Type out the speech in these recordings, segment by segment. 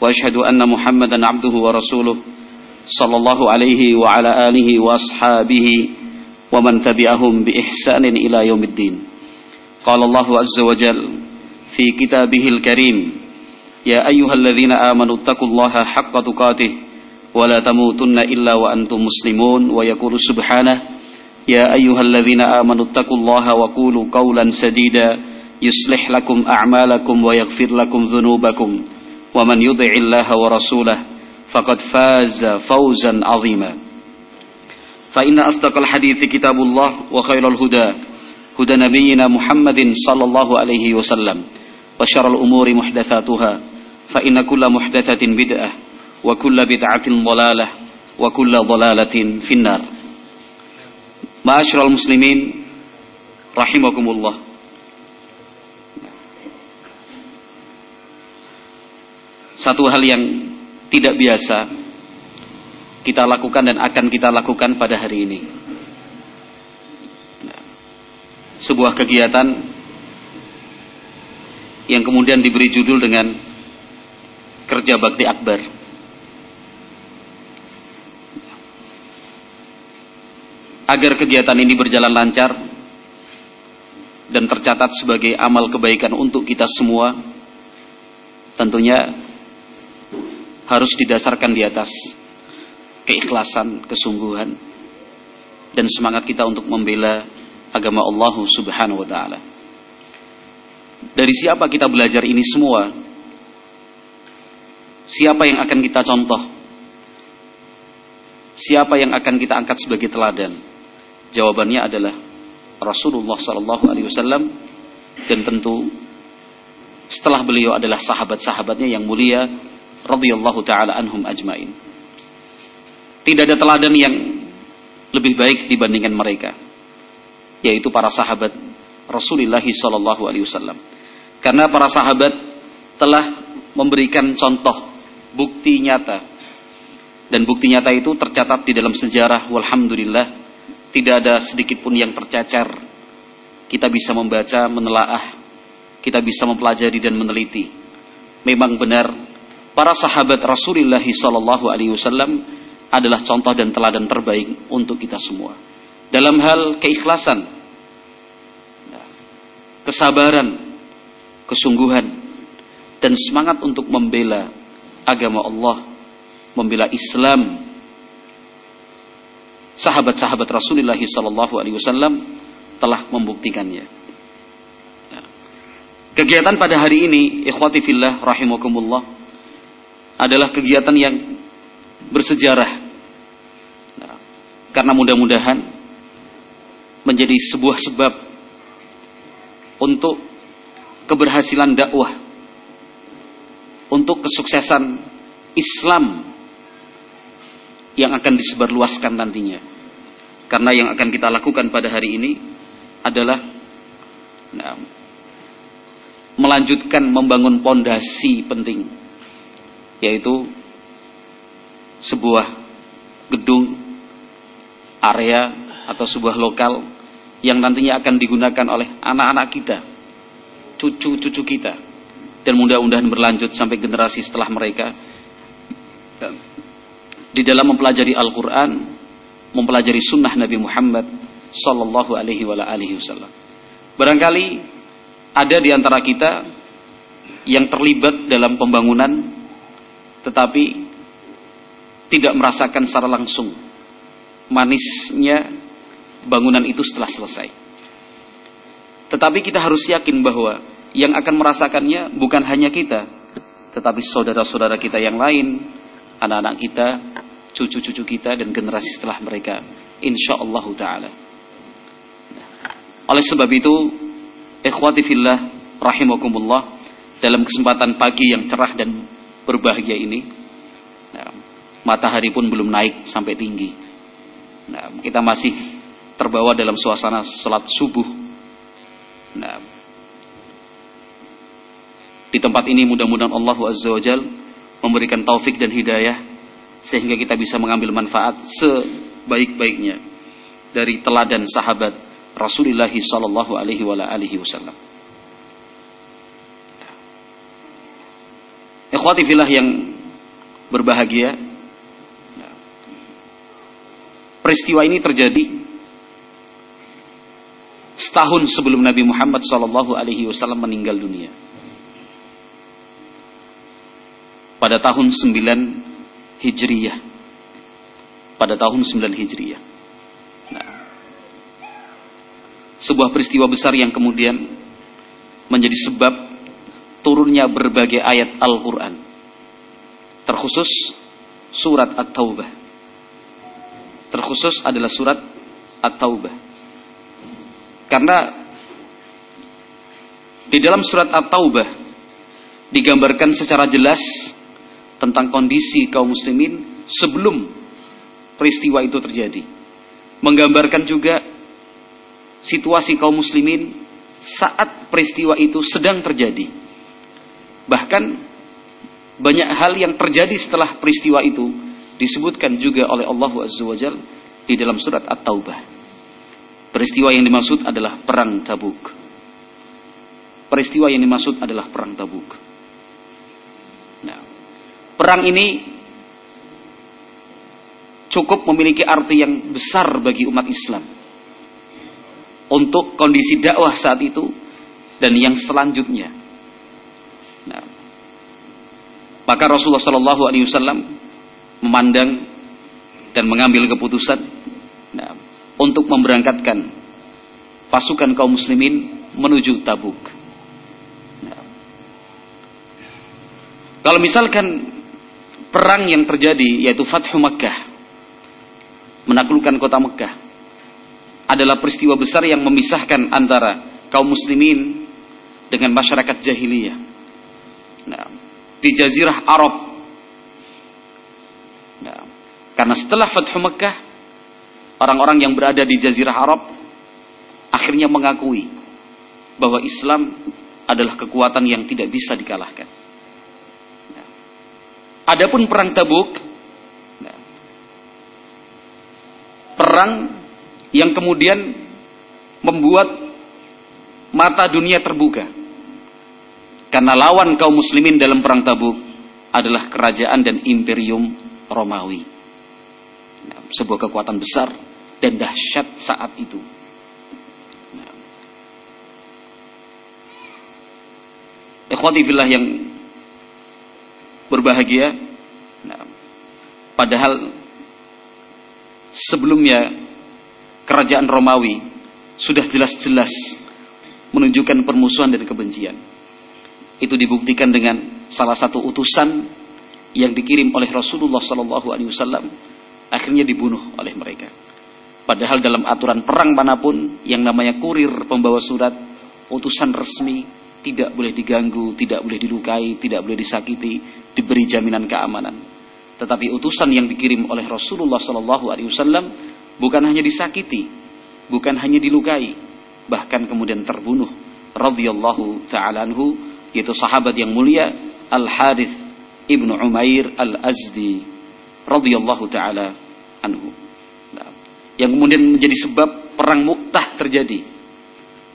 وأشهد أن محمدا عبده ورسوله صلى الله عليه وعلى آله وأصحابه ومن تبعهم بإحسان إلى يوم الدين. قال الله عز وجل في كتابه الكريم يا أيها الذين آمنوا اتقوا الله حق تقاته ولا تموتن إلا وأنتم مسلمون. ويقول سبحانه يا أيها الذين آمنوا اتقوا الله وقولوا قولا سديدا يصلح لكم أعمالكم ويغفر لكم ذنوبكم. ومن يطع الله ورسوله فقد فاز فوزا عظيما. فإن أصدق الحديث كتاب الله وخير الهدى هدى نبينا محمد صلى الله عليه وسلم وشر الأمور محدثاتها فإن كل محدثة بدعة وكل بدعة ضلالة وكل ضلالة في النار. معاشر المسلمين رحمكم الله. Satu hal yang tidak biasa kita lakukan dan akan kita lakukan pada hari ini. Sebuah kegiatan yang kemudian diberi judul dengan kerja bakti akbar. Agar kegiatan ini berjalan lancar dan tercatat sebagai amal kebaikan untuk kita semua, tentunya harus didasarkan di atas keikhlasan, kesungguhan dan semangat kita untuk membela agama Allah Subhanahu wa taala. Dari siapa kita belajar ini semua? Siapa yang akan kita contoh? Siapa yang akan kita angkat sebagai teladan? Jawabannya adalah Rasulullah sallallahu alaihi wasallam dan tentu setelah beliau adalah sahabat-sahabatnya yang mulia radhiyallahu taala anhum ajmain. Tidak ada teladan yang lebih baik dibandingkan mereka, yaitu para sahabat Rasulullah sallallahu alaihi wasallam. Karena para sahabat telah memberikan contoh bukti nyata dan bukti nyata itu tercatat di dalam sejarah walhamdulillah tidak ada sedikit pun yang tercacar. Kita bisa membaca, menelaah, kita bisa mempelajari dan meneliti. Memang benar para sahabat Rasulullah Sallallahu Alaihi Wasallam adalah contoh dan teladan terbaik untuk kita semua. Dalam hal keikhlasan, kesabaran, kesungguhan, dan semangat untuk membela agama Allah, membela Islam. Sahabat-sahabat Rasulullah Sallallahu Alaihi Wasallam telah membuktikannya. Kegiatan pada hari ini, ikhwati fillah rahimakumullah, adalah kegiatan yang bersejarah. Nah, karena mudah-mudahan menjadi sebuah sebab untuk keberhasilan dakwah, untuk kesuksesan Islam yang akan disebarluaskan nantinya. Karena yang akan kita lakukan pada hari ini adalah nah, melanjutkan membangun pondasi penting yaitu sebuah gedung area atau sebuah lokal yang nantinya akan digunakan oleh anak-anak kita, cucu-cucu kita, dan mudah-mudahan berlanjut sampai generasi setelah mereka di dalam mempelajari Al-Quran, mempelajari Sunnah Nabi Muhammad Sallallahu Alaihi Wasallam. Barangkali ada di antara kita yang terlibat dalam pembangunan tetapi tidak merasakan secara langsung manisnya bangunan itu setelah selesai. Tetapi kita harus yakin bahwa yang akan merasakannya bukan hanya kita, tetapi saudara-saudara kita yang lain, anak-anak kita, cucu-cucu kita dan generasi setelah mereka. Insya Allah taala. Oleh sebab itu, ikhwati fillah rahimakumullah dalam kesempatan pagi yang cerah dan berbahagia ini, nah, matahari pun belum naik sampai tinggi. Nah, kita masih terbawa dalam suasana sholat subuh. Nah, di tempat ini mudah-mudahan Allah Azza wa memberikan taufik dan hidayah sehingga kita bisa mengambil manfaat sebaik-baiknya dari teladan sahabat Rasulullah sallallahu alaihi wasallam. Ikhwati filah yang berbahagia. Peristiwa ini terjadi setahun sebelum Nabi Muhammad sallallahu alaihi wasallam meninggal dunia. Pada tahun 9 Hijriyah. Pada tahun 9 Hijriyah. Nah, sebuah peristiwa besar yang kemudian menjadi sebab turunnya berbagai ayat Al-Quran. Terkhusus surat At-Taubah. Terkhusus adalah surat At-Taubah. Karena di dalam surat At-Taubah digambarkan secara jelas tentang kondisi kaum muslimin sebelum peristiwa itu terjadi. Menggambarkan juga situasi kaum muslimin saat peristiwa itu sedang terjadi Bahkan banyak hal yang terjadi setelah peristiwa itu disebutkan juga oleh Allah Azza wa Jal di dalam surat At-Taubah. Peristiwa yang dimaksud adalah perang Tabuk. Peristiwa yang dimaksud adalah perang Tabuk. Nah, perang ini cukup memiliki arti yang besar bagi umat Islam untuk kondisi dakwah saat itu dan yang selanjutnya. Nah, maka Rasulullah Shallallahu Alaihi Wasallam memandang dan mengambil keputusan nah, untuk memberangkatkan pasukan kaum muslimin menuju Tabuk. Nah, kalau misalkan perang yang terjadi yaitu Fathu Makkah menaklukkan kota Mekah adalah peristiwa besar yang memisahkan antara kaum muslimin dengan masyarakat jahiliyah. Nah, di Jazirah Arab. Nah, karena setelah Fathu Mekah, orang-orang yang berada di Jazirah Arab akhirnya mengakui bahwa Islam adalah kekuatan yang tidak bisa dikalahkan. Nah, adapun perang Tabuk, nah, perang yang kemudian membuat mata dunia terbuka karena lawan kaum muslimin dalam perang Tabuk adalah kerajaan dan imperium Romawi. Nah, sebuah kekuatan besar dan dahsyat saat itu. Nah. Ikhwati yang berbahagia. Nah, padahal sebelumnya kerajaan Romawi sudah jelas-jelas menunjukkan permusuhan dan kebencian itu dibuktikan dengan salah satu utusan yang dikirim oleh Rasulullah Sallallahu Alaihi Wasallam akhirnya dibunuh oleh mereka. Padahal dalam aturan perang mana pun yang namanya kurir pembawa surat utusan resmi tidak boleh diganggu, tidak boleh dilukai, tidak boleh disakiti, diberi jaminan keamanan. Tetapi utusan yang dikirim oleh Rasulullah Sallallahu Alaihi Wasallam bukan hanya disakiti, bukan hanya dilukai, bahkan kemudian terbunuh. Radhiyallahu taala anhu yaitu sahabat yang mulia Al Harith ibnu Umair Al Azdi radhiyallahu taala anhu. Nah, yang kemudian menjadi sebab perang Mu'tah terjadi.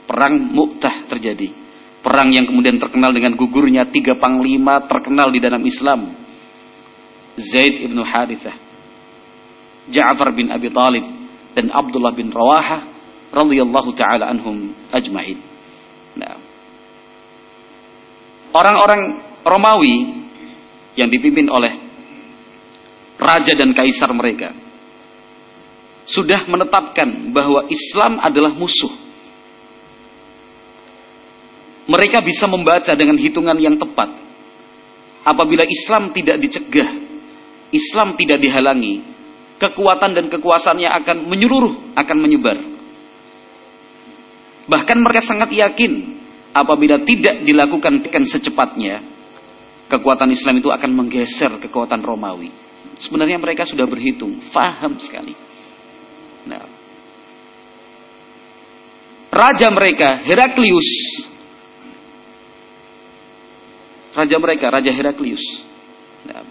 Perang Mu'tah terjadi. Perang yang kemudian terkenal dengan gugurnya tiga panglima terkenal di dalam Islam. Zaid ibnu Harithah, Ja'far bin Abi Talib dan Abdullah bin Rawaha radhiyallahu taala anhum ajma'in. Nah, orang-orang Romawi yang dipimpin oleh raja dan kaisar mereka sudah menetapkan bahwa Islam adalah musuh. Mereka bisa membaca dengan hitungan yang tepat. Apabila Islam tidak dicegah, Islam tidak dihalangi, kekuatan dan kekuasaannya akan menyeluruh, akan menyebar. Bahkan mereka sangat yakin apabila tidak dilakukan secepatnya, kekuatan Islam itu akan menggeser kekuatan Romawi. Sebenarnya mereka sudah berhitung, faham sekali. Nah, raja mereka Heraklius, raja mereka Raja Heraklius. Nah,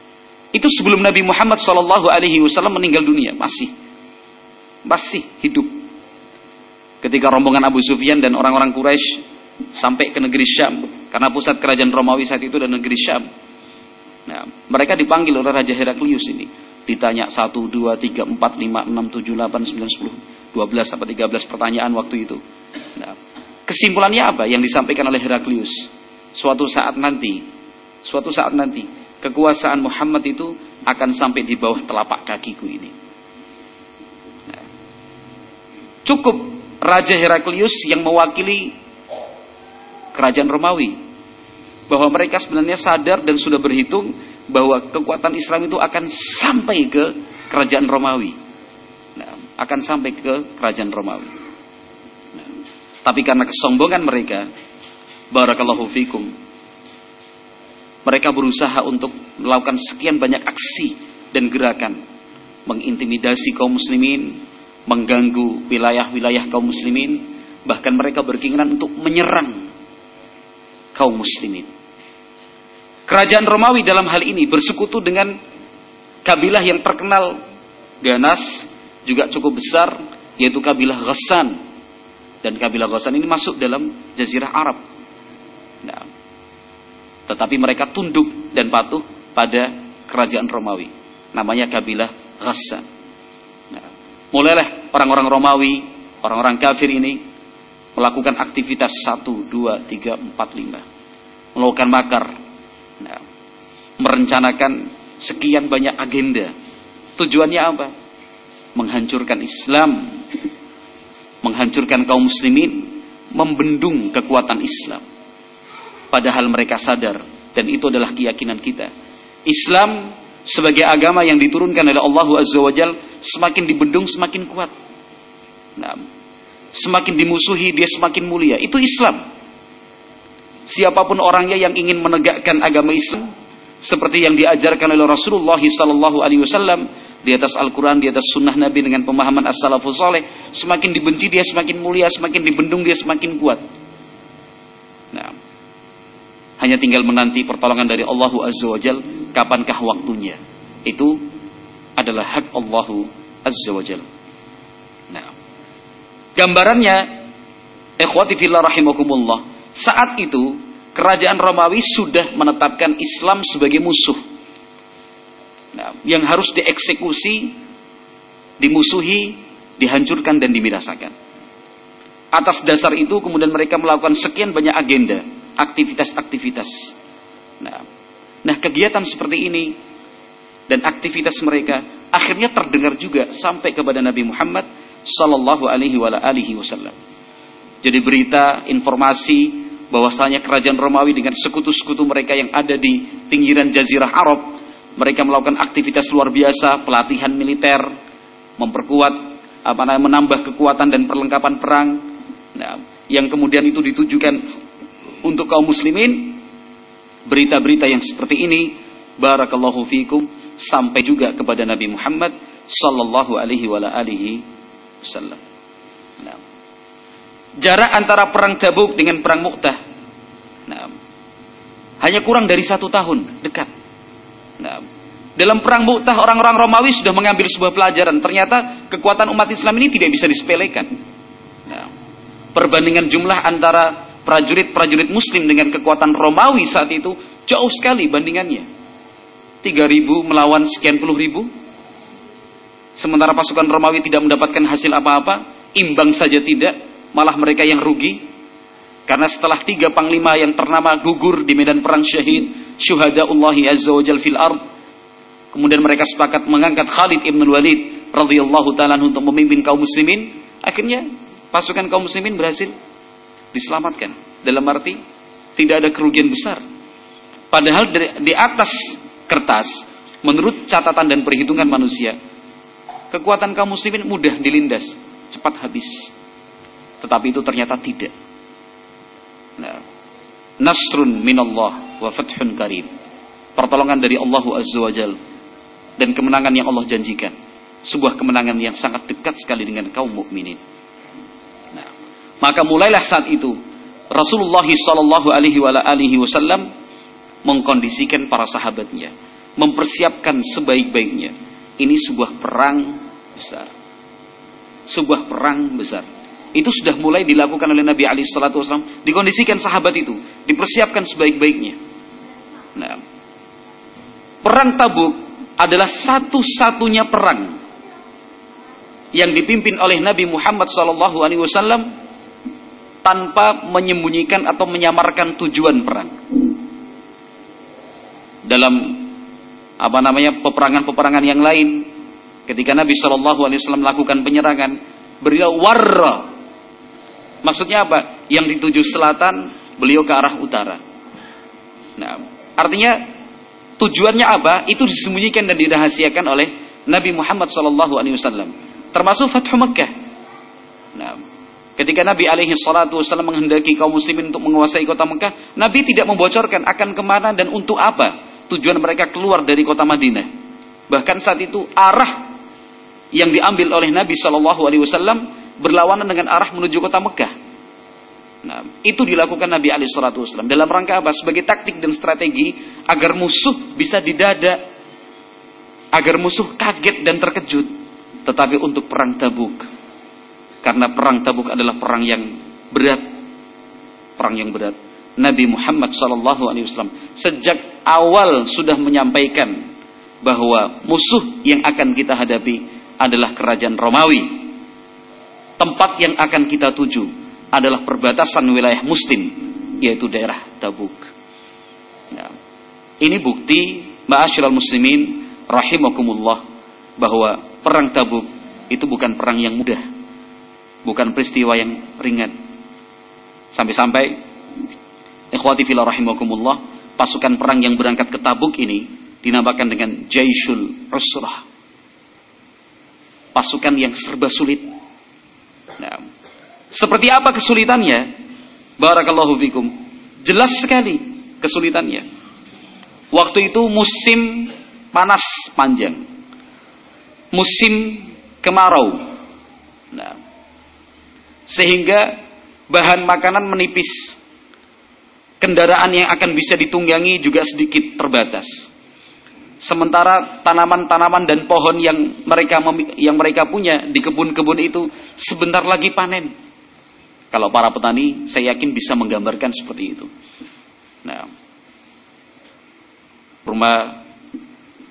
itu sebelum Nabi Muhammad Shallallahu Alaihi Wasallam meninggal dunia masih masih hidup. Ketika rombongan Abu Sufyan dan orang-orang Quraisy sampai ke negeri Syam, karena pusat kerajaan Romawi saat itu adalah negeri Syam. Nah, mereka dipanggil oleh Raja Heraklius ini. Ditanya 1, 2, 3, 4, 5, 6, 7, 8, 9, 10, 12 sampai 13 pertanyaan waktu itu. Nah, kesimpulannya apa yang disampaikan oleh Heraklius? Suatu saat nanti, suatu saat nanti, kekuasaan Muhammad itu akan sampai di bawah telapak kakiku ini. Nah, cukup Raja Heraklius yang mewakili kerajaan Romawi bahwa mereka sebenarnya sadar dan sudah berhitung bahwa kekuatan Islam itu akan sampai ke kerajaan Romawi. Nah, akan sampai ke kerajaan Romawi. Nah, tapi karena kesombongan mereka, barakallahu fikum, mereka berusaha untuk melakukan sekian banyak aksi dan gerakan mengintimidasi kaum muslimin, mengganggu wilayah-wilayah kaum muslimin, bahkan mereka berkeinginan untuk menyerang kaum muslimin. Kerajaan Romawi dalam hal ini bersekutu dengan kabilah yang terkenal ganas juga cukup besar yaitu kabilah Ghassan dan kabilah Ghassan ini masuk dalam jazirah Arab. Nah, tetapi mereka tunduk dan patuh pada kerajaan Romawi. Namanya kabilah Ghassan. Nah, mulailah orang-orang Romawi, orang-orang kafir ini melakukan aktivitas 1, 2, 3, 4, 5. Melakukan makar. Nah, merencanakan sekian banyak agenda. Tujuannya apa? Menghancurkan Islam. Menghancurkan kaum muslimin. Membendung kekuatan Islam Padahal mereka sadar dan itu adalah keyakinan kita. Islam sebagai agama yang diturunkan oleh Allah Azza wa semakin dibendung semakin kuat. Nah, semakin dimusuhi dia semakin mulia. Itu Islam. Siapa pun orangnya yang ingin menegakkan agama Islam seperti yang diajarkan oleh Rasulullah sallallahu alaihi wasallam di atas Al-Quran, di atas sunnah Nabi dengan pemahaman as-salafus soleh, semakin dibenci dia semakin mulia, semakin dibendung dia semakin kuat. Nah, hanya tinggal menanti pertolongan dari Allah Azza wa. Kapankah waktunya? Itu adalah hak Allah Azza wa. Gambarannya, ikhwati fillah rahimakumullah. Saat itu, kerajaan Romawi sudah menetapkan Islam sebagai musuh. Nah, yang harus dieksekusi, dimusuhi, dihancurkan dan dibinasakan. Atas dasar itu kemudian mereka melakukan sekian banyak agenda aktivitas-aktivitas. Nah, nah kegiatan seperti ini dan aktivitas mereka akhirnya terdengar juga sampai kepada Nabi Muhammad sallallahu alaihi wasallam. Jadi berita, informasi bahwasanya kerajaan Romawi dengan sekutu-sekutu mereka yang ada di pinggiran jazirah Arab, mereka melakukan aktivitas luar biasa, pelatihan militer, memperkuat apa namanya menambah kekuatan dan perlengkapan perang. Nah, yang kemudian itu ditujukan untuk kaum muslimin berita-berita yang seperti ini barakallahu fikum sampai juga kepada Nabi Muhammad sallallahu alaihi wa alihi wasallam. Nah. Jarak antara perang Tabuk dengan perang Mu'tah nah, hanya kurang dari satu tahun dekat. Nah, dalam perang Mu'tah orang-orang Romawi sudah mengambil sebuah pelajaran. Ternyata kekuatan umat Islam ini tidak bisa disepelekan. Nah, perbandingan jumlah antara prajurit-prajurit muslim dengan kekuatan Romawi saat itu jauh sekali bandingannya. 3000 melawan sekian puluh ribu. Sementara pasukan Romawi tidak mendapatkan hasil apa-apa, imbang saja tidak, malah mereka yang rugi. Karena setelah tiga panglima yang ternama gugur di medan perang syahid, syuhadaullahi azza wa jal fil ard, kemudian mereka sepakat mengangkat Khalid ibn Walid radhiyallahu taala untuk memimpin kaum muslimin, akhirnya pasukan kaum muslimin berhasil diselamatkan. Dalam arti tidak ada kerugian besar. Padahal di atas kertas, menurut catatan dan perhitungan manusia, kekuatan kaum muslimin mudah dilindas, cepat habis. Tetapi itu ternyata tidak. Nah, nasrun minallah wa fathun karim. pertolongan dari Allah Azza wa Jal dan kemenangan yang Allah janjikan. Sebuah kemenangan yang sangat dekat sekali dengan kaum mukminin. Nah, maka mulailah saat itu Rasulullah Shallallahu Alaihi Wasallam mengkondisikan para sahabatnya, mempersiapkan sebaik-baiknya. Ini sebuah perang besar, sebuah perang besar. Itu sudah mulai dilakukan oleh Nabi Ali Shallallahu Wasallam. Dikondisikan sahabat itu, dipersiapkan sebaik-baiknya. Nah, perang Tabuk adalah satu-satunya perang yang dipimpin oleh Nabi Muhammad SAW tanpa menyembunyikan atau menyamarkan tujuan perang. Dalam apa namanya peperangan-peperangan yang lain, ketika Nabi SAW melakukan penyerangan, beliau warra. Maksudnya apa? Yang dituju selatan, beliau ke arah utara. Nah, artinya tujuannya apa? Itu disembunyikan dan dirahasiakan oleh Nabi Muhammad SAW termasuk Fathu Mekah. Nah, ketika Nabi alaihi salatu wasallam menghendaki kaum muslimin untuk menguasai kota Mekah, Nabi tidak membocorkan akan ke mana dan untuk apa tujuan mereka keluar dari kota Madinah. Bahkan saat itu arah yang diambil oleh Nabi Shallallahu Alaihi Wasallam berlawanan dengan arah menuju kota Mekah. Nah, itu dilakukan Nabi alaihi salatu wasallam dalam rangka apa? Sebagai taktik dan strategi agar musuh bisa didadak, agar musuh kaget dan terkejut tetapi untuk perang Tabuk karena perang Tabuk adalah perang yang berat perang yang berat Nabi Muhammad SAW sejak awal sudah menyampaikan bahwa musuh yang akan kita hadapi adalah kerajaan Romawi tempat yang akan kita tuju adalah perbatasan wilayah Muslim yaitu daerah Tabuk ya. ini bukti ma'asyiral muslimin rahimakumullah bahwa perang Tabuk itu bukan perang yang mudah. Bukan peristiwa yang ringan. Sampai-sampai ikhwati fillah rahimakumullah, pasukan perang yang berangkat ke Tabuk ini dinamakan dengan Jaishul Usrah. Pasukan yang serba sulit. Nah, seperti apa kesulitannya? Barakallahu fikum. Jelas sekali kesulitannya. Waktu itu musim panas panjang musim kemarau. Nah, sehingga bahan makanan menipis. Kendaraan yang akan bisa ditunggangi juga sedikit terbatas. Sementara tanaman-tanaman dan pohon yang mereka yang mereka punya di kebun-kebun itu sebentar lagi panen. Kalau para petani, saya yakin bisa menggambarkan seperti itu. Nah, rumah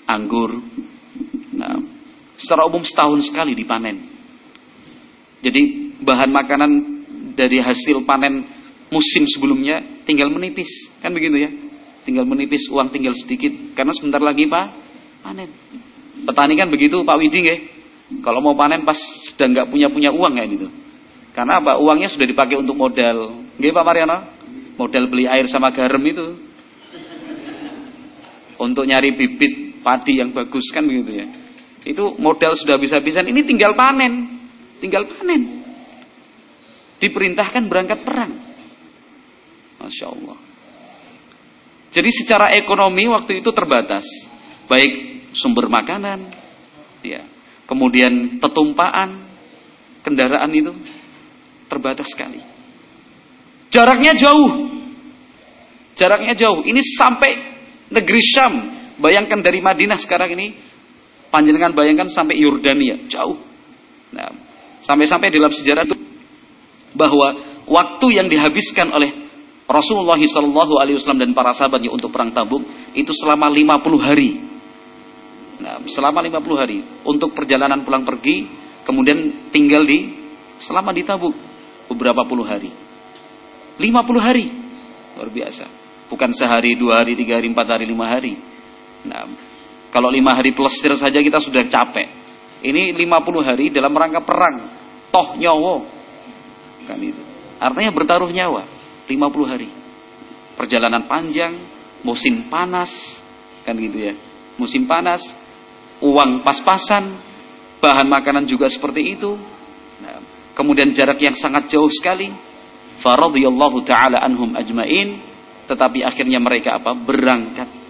anggur, nah, secara umum setahun sekali dipanen. Jadi bahan makanan dari hasil panen musim sebelumnya tinggal menipis, kan begitu ya? Tinggal menipis, uang tinggal sedikit karena sebentar lagi Pak panen. Petani kan begitu Pak Widi ya. Kalau mau panen pas sedang nggak punya punya uang kayak gitu. Karena apa? Uangnya sudah dipakai untuk modal. Nggih Pak Mariano? Modal beli air sama garam itu. Untuk nyari bibit padi yang bagus kan begitu ya. Itu modal sudah bisa-bisan, ini tinggal panen. Tinggal panen. Diperintahkan berangkat perang. Masya Allah. Jadi secara ekonomi waktu itu terbatas. Baik sumber makanan, ya, kemudian tetumpaan, kendaraan itu terbatas sekali. Jaraknya jauh. Jaraknya jauh. Ini sampai negeri Syam. Bayangkan dari Madinah sekarang ini Panjenengan bayangkan sampai Yordania, jauh. Nah, sampai-sampai dalam sejarah itu bahwa waktu yang dihabiskan oleh Rasulullah SAW dan para sahabatnya untuk perang Tabuk itu selama 50 hari. Nah, selama 50 hari untuk perjalanan pulang pergi, kemudian tinggal di selama di Tabuk beberapa puluh hari. 50 hari. Luar biasa. Bukan sehari, dua hari, tiga hari, empat hari, lima hari. Nah, kalau lima hari plestir saja kita sudah capek. Ini lima puluh hari dalam rangka perang. Toh nyawa. Kan itu. Artinya bertaruh nyawa. Lima puluh hari. Perjalanan panjang. Musim panas. Kan gitu ya. Musim panas. Uang pas-pasan. Bahan makanan juga seperti itu. Nah, kemudian jarak yang sangat jauh sekali. Faradiyallahu ta'ala anhum ajmain. Tetapi akhirnya mereka apa? Berangkat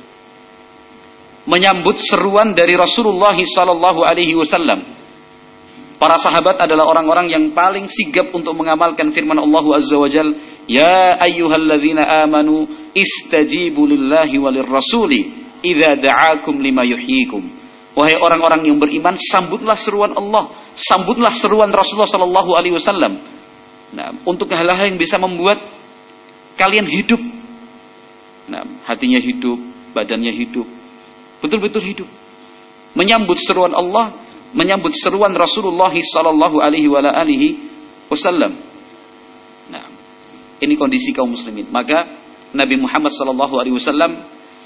menyambut seruan dari Rasulullah sallallahu alaihi wasallam. Para sahabat adalah orang-orang yang paling sigap untuk mengamalkan firman Allah Azza wa "Ya ayyuhalladzina amanu istajibu lillahi walir rasuli idza da'akum lima yuhyikum." Wahai orang-orang yang beriman, sambutlah seruan Allah, sambutlah seruan Rasulullah sallallahu alaihi wasallam. Nah, untuk hal-hal yang bisa membuat kalian hidup. Nah, hatinya hidup, badannya hidup, betul-betul hidup. Menyambut seruan Allah, menyambut seruan Rasulullah sallallahu alaihi wasallam. Nah, ini kondisi kaum muslimin. Maka Nabi Muhammad sallallahu alaihi wasallam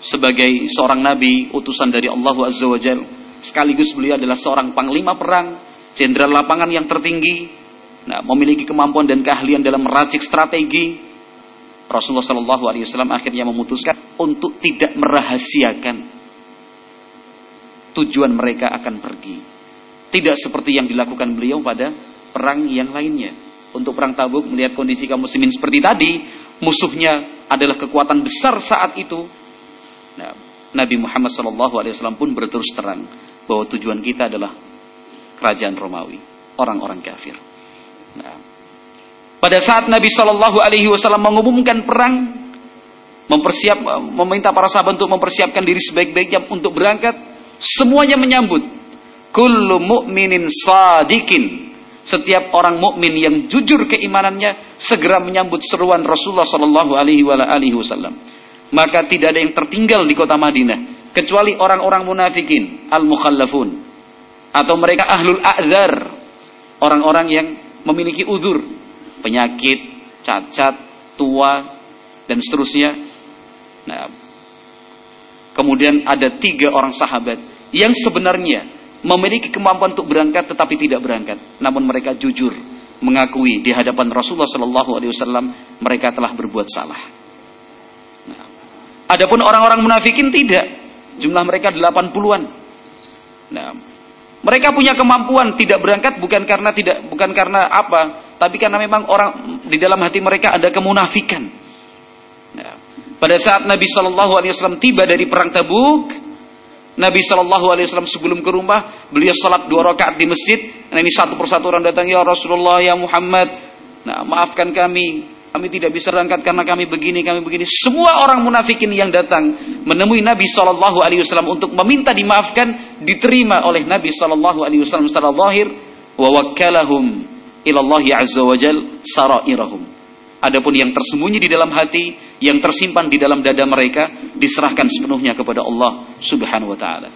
sebagai seorang nabi utusan dari Allah Azza wa sekaligus beliau adalah seorang panglima perang, jenderal lapangan yang tertinggi, nah, memiliki kemampuan dan keahlian dalam meracik strategi. Rasulullah Sallallahu Alaihi Wasallam akhirnya memutuskan untuk tidak merahasiakan tujuan mereka akan pergi. Tidak seperti yang dilakukan beliau pada perang yang lainnya. Untuk perang Tabuk melihat kondisi kaum muslimin seperti tadi, musuhnya adalah kekuatan besar saat itu. Nah, Nabi Muhammad SAW pun berterus terang bahwa tujuan kita adalah kerajaan Romawi, orang-orang kafir. Nah, pada saat Nabi Shallallahu Alaihi Wasallam mengumumkan perang, mempersiap, meminta para sahabat untuk mempersiapkan diri sebaik-baiknya untuk berangkat, Semuanya menyambut. Kullu mu'minin sadikin. Setiap orang mukmin yang jujur keimanannya segera menyambut seruan Rasulullah sallallahu alaihi wasallam. Maka tidak ada yang tertinggal di kota Madinah kecuali orang-orang munafikin, al-mukhallafun atau mereka ahlul a'dzar, orang-orang yang memiliki uzur, penyakit, cacat, tua dan seterusnya. Nah, Kemudian ada tiga orang sahabat yang sebenarnya memiliki kemampuan untuk berangkat tetapi tidak berangkat. Namun mereka jujur mengakui di hadapan Rasulullah Sallallahu Alaihi Wasallam mereka telah berbuat salah. Nah, adapun orang-orang munafikin tidak, jumlah mereka 80-an. Nah, mereka punya kemampuan tidak berangkat bukan karena tidak bukan karena apa, tapi karena memang orang di dalam hati mereka ada kemunafikan. Nah, pada saat Nabi Shallallahu Alaihi Wasallam tiba dari perang Tabuk, Nabi Shallallahu Alaihi Wasallam sebelum ke rumah, beliau salat dua rakaat di masjid. Nah ini satu persatu orang datang, ya Rasulullah, ya Muhammad. Nah maafkan kami, kami tidak bisa berangkat karena kami begini, kami begini. Semua orang munafikin yang datang menemui Nabi Shallallahu Alaihi Wasallam untuk meminta dimaafkan, diterima oleh Nabi Shallallahu Alaihi Wasallam secara zahir. Wa wakkalahum ilallahi azza wa jal sarairahum. Adapun yang tersembunyi di dalam hati, yang tersimpan di dalam dada mereka diserahkan sepenuhnya kepada Allah Subhanahu wa taala.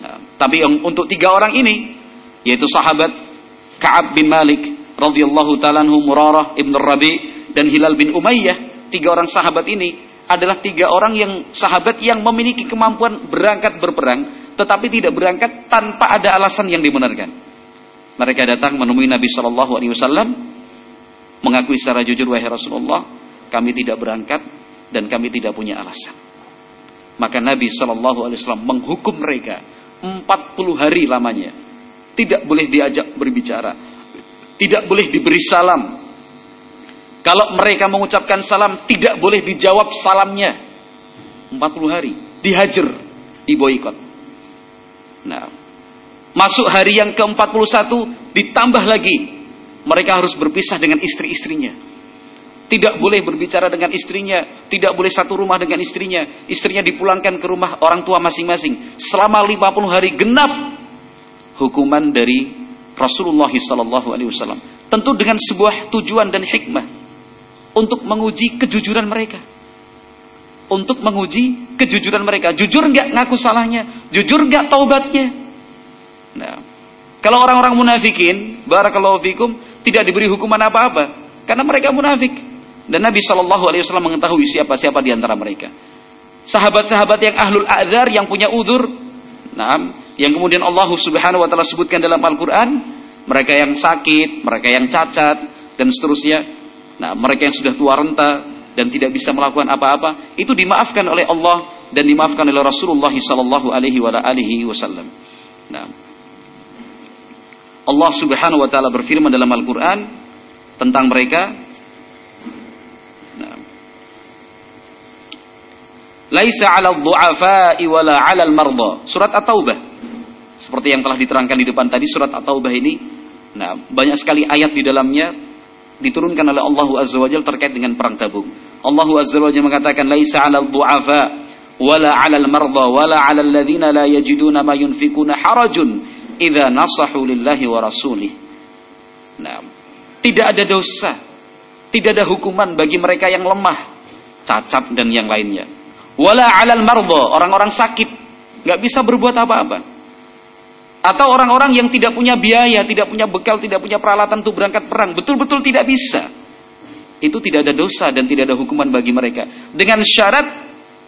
Nah, tapi yang untuk tiga orang ini yaitu sahabat Ka'ab bin Malik radhiyallahu taala anhu Murarah ibn Rabi dan Hilal bin Umayyah, tiga orang sahabat ini adalah tiga orang yang sahabat yang memiliki kemampuan berangkat berperang tetapi tidak berangkat tanpa ada alasan yang dibenarkan. Mereka datang menemui Nabi Shallallahu alaihi wasallam mengakui secara jujur wahai Rasulullah, kami tidak berangkat dan kami tidak punya alasan. Maka Nabi Shallallahu Alaihi Wasallam menghukum mereka 40 hari lamanya, tidak boleh diajak berbicara, tidak boleh diberi salam. Kalau mereka mengucapkan salam, tidak boleh dijawab salamnya. 40 hari, dihajar, diboikot. Nah, masuk hari yang ke-41 ditambah lagi mereka harus berpisah dengan istri-istrinya. Tidak boleh berbicara dengan istrinya, tidak boleh satu rumah dengan istrinya. Istrinya dipulangkan ke rumah orang tua masing-masing. Selama 50 hari genap hukuman dari Rasulullah SAW. Tentu dengan sebuah tujuan dan hikmah untuk menguji kejujuran mereka. Untuk menguji kejujuran mereka. Jujur nggak ngaku salahnya? Jujur nggak taubatnya? Nah, kalau orang-orang munafikin, barakallahu fikum, tidak diberi hukuman apa-apa karena mereka munafik. Dan Nabi Shallallahu Alaihi Wasallam mengetahui siapa-siapa di antara mereka. Sahabat-sahabat yang ahlul adzar yang punya udur, nah, yang kemudian Allah Subhanahu Wa Taala sebutkan dalam Al-Quran, mereka yang sakit, mereka yang cacat dan seterusnya. Nah, mereka yang sudah tua renta dan tidak bisa melakukan apa-apa, itu dimaafkan oleh Allah dan dimaafkan oleh Rasulullah Shallallahu Alaihi Wasallam. Nah, Allah Subhanahu wa taala berfirman dalam Al-Qur'an tentang mereka nah, Laisa 'alal du'afa'i wala 'alal marda. Surat At-Taubah. Seperti yang telah diterangkan di depan tadi surat At-Taubah ini. Nah, banyak sekali ayat di dalamnya diturunkan oleh Allah Azza wa Jalla terkait dengan perang Tabuk. Allah Azza wa Jalla mengatakan laisa 'alal du'afa wala 'alal marda wala 'alal ladzina la yajiduna ma yunfikuna harajun idza nasahu lillahi wa rasulih. Nah, tidak ada dosa, tidak ada hukuman bagi mereka yang lemah, cacat dan yang lainnya Wala alal marbo, orang-orang sakit, nggak bisa berbuat apa-apa. Atau orang-orang yang tidak punya biaya, tidak punya bekal, tidak punya peralatan untuk berangkat perang, betul-betul tidak bisa. Itu tidak ada dosa dan tidak ada hukuman bagi mereka. Dengan syarat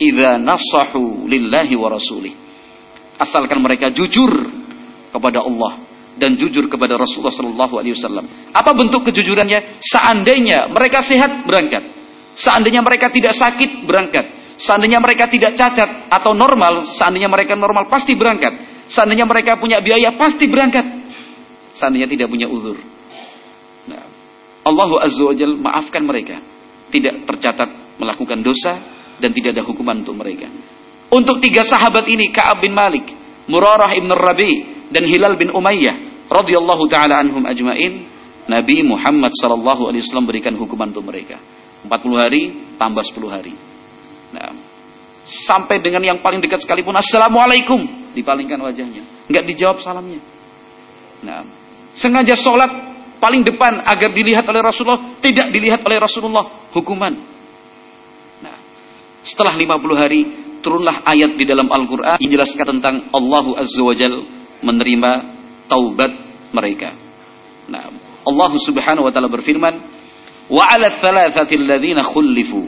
idza nasahu lillahi wa rasulih. Asalkan mereka jujur kepada Allah dan jujur kepada Rasulullah sallallahu alaihi wasallam. Apa bentuk kejujurannya? Seandainya mereka sehat berangkat. Seandainya mereka tidak sakit berangkat. Seandainya mereka tidak cacat atau normal, seandainya mereka normal pasti berangkat. Seandainya mereka punya biaya pasti berangkat. Seandainya tidak punya uzur. Nah, Allah Azza wa Jal maafkan mereka. Tidak tercatat melakukan dosa dan tidak ada hukuman untuk mereka. Untuk tiga sahabat ini, Ka'ab bin Malik, Murarah ibn Rabi, dan Hilal bin Umayyah, radhiyallahu taala anhum ajmain, Nabi Muhammad sallallahu alaihi wasallam berikan hukuman untuk mereka. 40 hari tambah 10 hari. Nah, sampai dengan yang paling dekat sekalipun assalamualaikum dipalingkan wajahnya, nggak dijawab salamnya. Nah, sengaja sholat paling depan agar dilihat oleh Rasulullah, tidak dilihat oleh Rasulullah, hukuman. Nah, setelah 50 hari turunlah ayat di dalam Al-Qur'an yang menjelaskan tentang Allah Azza wa Jal menerima taubat mereka. Nah, Allah Subhanahu wa taala berfirman, "Wa 'ala tsalatsati alladziina khulifu"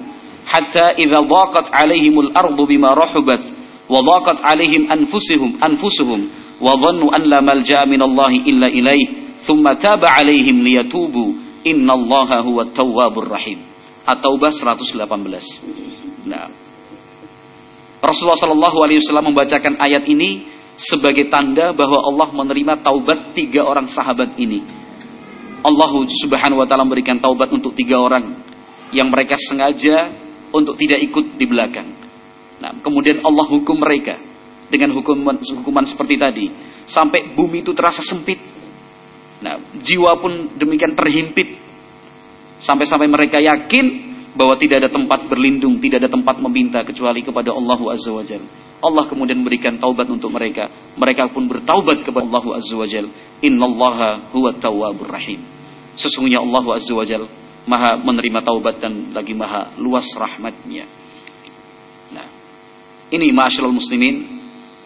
hatta idza dhaqat alaihimul ardu bima rahubat wa dhaqat alaihim anfusuhum anfusuhum wa dhannu an la malja'a min Allah illa ilaih thumma taba alaihim liyatubu innallaha huwa tawwabur rahim At-Taubah 118 Nah Rasulullah Shallallahu Alaihi Wasallam membacakan ayat ini sebagai tanda bahwa Allah menerima taubat tiga orang sahabat ini. Allah Subhanahu Wa Taala memberikan taubat untuk tiga orang yang mereka sengaja untuk tidak ikut di belakang. Nah, kemudian Allah hukum mereka dengan hukuman hukuman seperti tadi sampai bumi itu terasa sempit. Nah, jiwa pun demikian terhimpit sampai-sampai mereka yakin bahwa tidak ada tempat berlindung, tidak ada tempat meminta kecuali kepada Allah Azza wa Allah kemudian memberikan taubat untuk mereka. Mereka pun bertaubat kepada Allah Azza wa Jalla. Innallaha huwa tawwabur rahim. Sesungguhnya Allah Azza wa Jalla maha menerima taubat dan lagi maha luas rahmatnya. Nah, ini ma'asyiral muslimin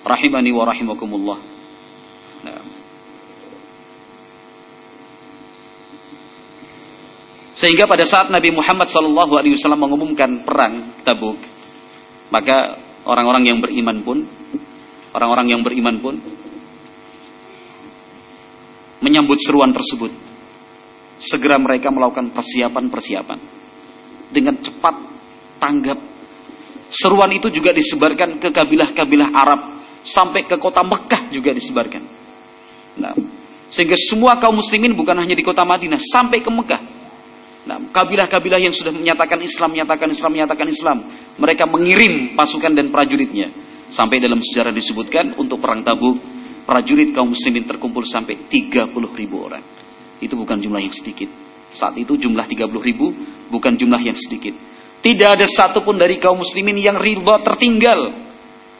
rahimani wa rahimakumullah. Sehingga pada saat Nabi Muhammad wasallam mengumumkan perang Tabuk, maka orang-orang yang beriman pun orang-orang yang beriman pun menyambut seruan tersebut segera mereka melakukan persiapan-persiapan. Dengan cepat tanggap. Seruan itu juga disebarkan ke kabilah-kabilah Arab. Sampai ke kota Mekah juga disebarkan. Nah, sehingga semua kaum muslimin bukan hanya di kota Madinah. Sampai ke Mekah. Nah, kabilah-kabilah yang sudah menyatakan Islam, menyatakan Islam, menyatakan Islam. Mereka mengirim pasukan dan prajuritnya. Sampai dalam sejarah disebutkan untuk perang tabuk. Prajurit kaum muslimin terkumpul sampai 30 ribu orang. Itu bukan jumlah yang sedikit. Saat itu jumlah 30 ribu bukan jumlah yang sedikit. Tidak ada satupun dari kaum muslimin yang riba tertinggal.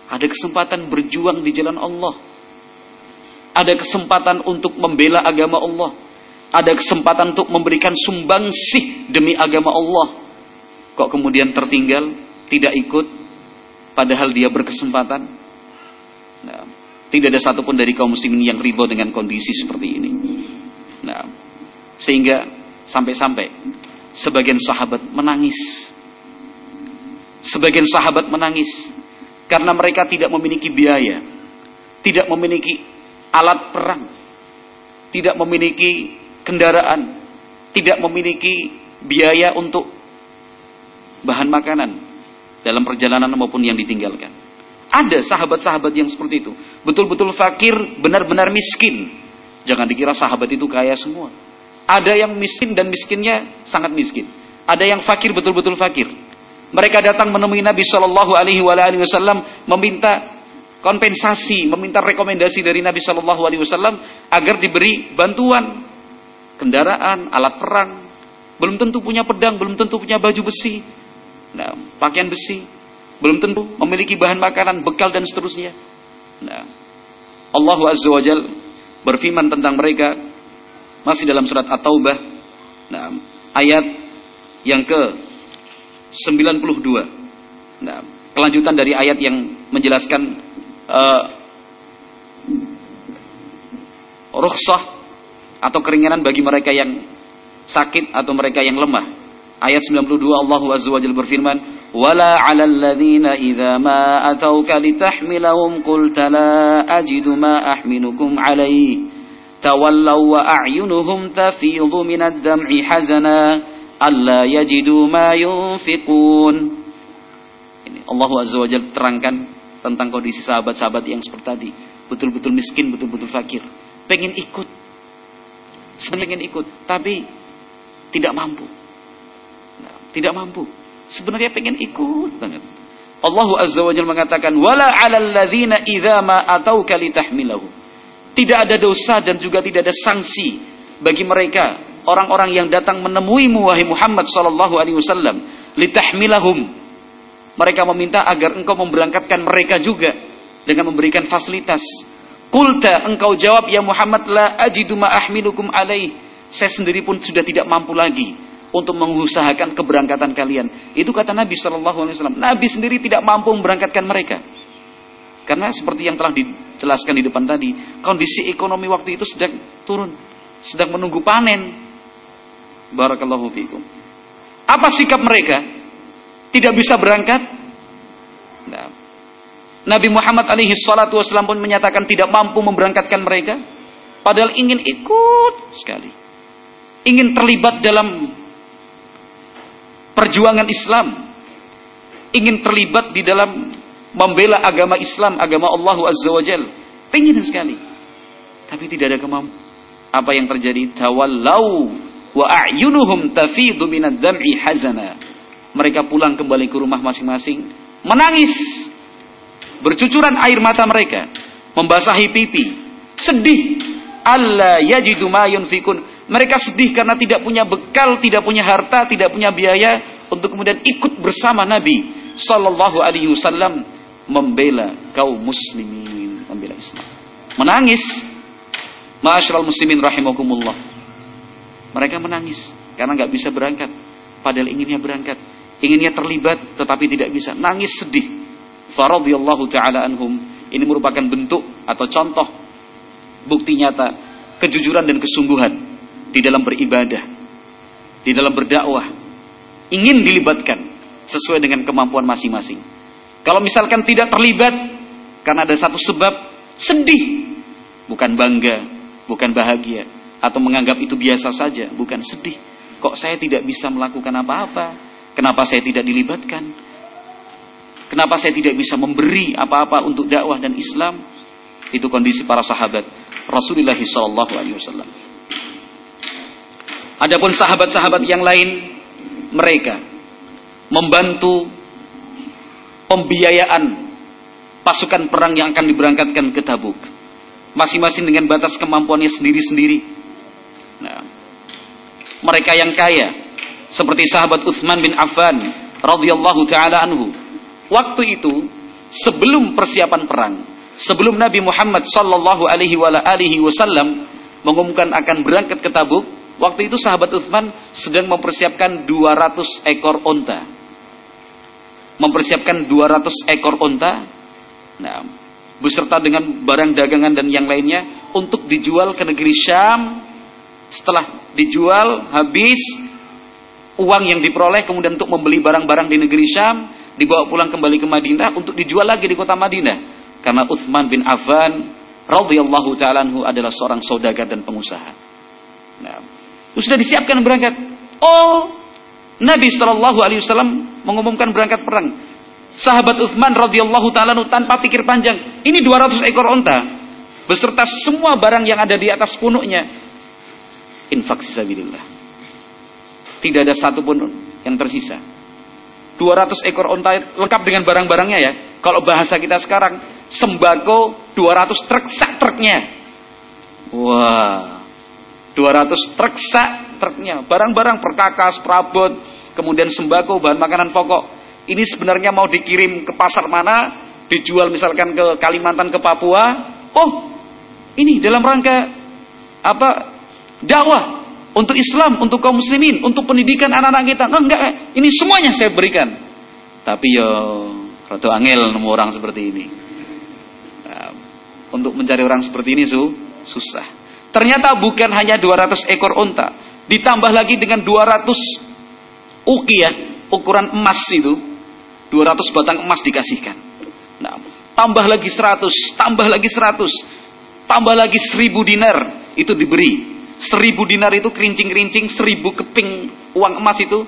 Ada kesempatan berjuang di jalan Allah. Ada kesempatan untuk membela agama Allah. Ada kesempatan untuk memberikan sumbangsih demi agama Allah. Kok kemudian tertinggal, tidak ikut, padahal dia berkesempatan. Nah, tidak ada satupun dari kaum muslimin yang riba dengan kondisi seperti ini. Nah, sehingga sampai-sampai sebagian sahabat menangis. Sebagian sahabat menangis karena mereka tidak memiliki biaya, tidak memiliki alat perang, tidak memiliki kendaraan, tidak memiliki biaya untuk bahan makanan dalam perjalanan maupun yang ditinggalkan. Ada sahabat-sahabat yang seperti itu, betul-betul fakir, benar-benar miskin, Jangan dikira sahabat itu kaya semua. Ada yang miskin dan miskinnya sangat miskin. Ada yang fakir betul-betul fakir. Mereka datang menemui Nabi Shallallahu Alaihi Wasallam meminta kompensasi, meminta rekomendasi dari Nabi Shallallahu Alaihi Wasallam agar diberi bantuan kendaraan, alat perang. Belum tentu punya pedang, belum tentu punya baju besi, nah, pakaian besi, belum tentu memiliki bahan makanan, bekal dan seterusnya. Nah, Allah Azza wa Jal berfirman tentang mereka masih dalam surat At-Taubah nah, ayat yang ke 92. Nah, kelanjutan dari ayat yang menjelaskan uh, rukhsah atau keringanan bagi mereka yang sakit atau mereka yang lemah. Ayat 92 Allah Azza wa Jalla berfirman, "Wala 'alal ladzina idza ma atauka litahmilahum qulta la ajidu ma ahmilukum 'alaihi tawallaw wa a'yunuhum tafidhu minad dam'i hazana alla yajidu ma yunfiqun." Ini Allah Azza wa Jalla terangkan tentang kondisi sahabat-sahabat yang seperti tadi, betul-betul miskin, betul-betul fakir, pengen ikut, pengen ikut, tapi tidak mampu tidak mampu. Sebenarnya pengen ikut banget. Allah Azza wa Jalla mengatakan wala 'alal ladzina idza ma atauka litahmilahu. Tidak ada dosa dan juga tidak ada sanksi bagi mereka orang-orang yang datang menemuimu wahai Muhammad sallallahu alaihi wasallam litahmilahum. Mereka meminta agar engkau memberangkatkan mereka juga dengan memberikan fasilitas. Kulta engkau jawab ya Muhammad la ajidu ma ahmilukum alaih. Saya sendiri pun sudah tidak mampu lagi untuk mengusahakan keberangkatan kalian. Itu kata Nabi Wasallam. Nabi sendiri tidak mampu memberangkatkan mereka. Karena seperti yang telah dijelaskan di depan tadi, kondisi ekonomi waktu itu sedang turun, sedang menunggu panen. Barakallahu fiikum. Apa sikap mereka? Tidak bisa berangkat? Nah, Nabi Muhammad alaihi salatu wasallam pun menyatakan tidak mampu memberangkatkan mereka. Padahal ingin ikut sekali. Ingin terlibat dalam perjuangan Islam, ingin terlibat di dalam membela agama Islam, agama Allah Azza wa. Pengen sekali. Tapi tidak ada kemampuan. Apa yang terjadi? Tawallau wa a'yunuhum tafidu minad dam'i hazana. Mereka pulang kembali ke rumah masing-masing, menangis. Bercucuran air mata mereka, membasahi pipi, sedih. Allah yajidu ma yunfikun mereka sedih karena tidak punya bekal, tidak punya harta, tidak punya biaya untuk kemudian ikut bersama Nabi Sallallahu Alaihi Wasallam membela kaum muslimin, membela Islam. Menangis, Maashral muslimin rahimakumullah. Mereka menangis karena nggak bisa berangkat, padahal inginnya berangkat, inginnya terlibat, tetapi tidak bisa. Nangis sedih. Faradiyallahu taala anhum. Ini merupakan bentuk atau contoh bukti nyata kejujuran dan kesungguhan di dalam beribadah, di dalam berdakwah, ingin dilibatkan sesuai dengan kemampuan masing-masing. Kalau misalkan tidak terlibat karena ada satu sebab sedih, bukan bangga, bukan bahagia, atau menganggap itu biasa saja, bukan sedih. Kok saya tidak bisa melakukan apa-apa? Kenapa saya tidak dilibatkan? Kenapa saya tidak bisa memberi apa-apa untuk dakwah dan Islam? Itu kondisi para sahabat Rasulullah SAW. Adapun sahabat-sahabat yang lain mereka membantu pembiayaan pasukan perang yang akan diberangkatkan ke Tabuk. Masing-masing dengan batas kemampuannya sendiri-sendiri. Nah, mereka yang kaya seperti sahabat Uthman bin Affan radhiyallahu taala anhu. Waktu itu sebelum persiapan perang, sebelum Nabi Muhammad sallallahu alaihi wasallam mengumumkan akan berangkat ke Tabuk, Waktu itu sahabat Uthman sedang mempersiapkan 200 ekor onta. Mempersiapkan 200 ekor onta. Nah, beserta dengan barang dagangan dan yang lainnya untuk dijual ke negeri Syam. Setelah dijual habis uang yang diperoleh kemudian untuk membeli barang-barang di negeri Syam dibawa pulang kembali ke Madinah untuk dijual lagi di kota Madinah. Karena Uthman bin Affan radhiyallahu taala adalah seorang saudagar dan pengusaha. Nah, sudah disiapkan berangkat. Oh, Nabi Shallallahu Alaihi Wasallam mengumumkan berangkat perang. Sahabat Uthman radhiyallahu taala tanpa pikir panjang, ini 200 ekor onta beserta semua barang yang ada di atas punuknya. Infak fisabilillah. Tidak ada satupun yang tersisa. 200 ekor unta lengkap dengan barang-barangnya ya. Kalau bahasa kita sekarang, sembako 200 truk sak truknya. Wah. 200 truk sak truknya. Barang-barang perkakas, perabot, kemudian sembako, bahan makanan pokok. Ini sebenarnya mau dikirim ke pasar mana? Dijual misalkan ke Kalimantan, ke Papua. Oh, ini dalam rangka apa? Dakwah untuk Islam, untuk kaum muslimin, untuk pendidikan anak-anak kita. Enggak, ini semuanya saya berikan. Tapi yo rada angel nemu orang seperti ini. Nah, untuk mencari orang seperti ini su, susah. Ternyata bukan hanya 200 ekor unta, ditambah lagi dengan 200 ya, ukuran emas itu. 200 batang emas dikasihkan. Nah, tambah lagi 100, tambah lagi 100, tambah lagi 1000 dinar itu diberi seribu dinar itu kerincing-kerincing, seribu keping uang emas itu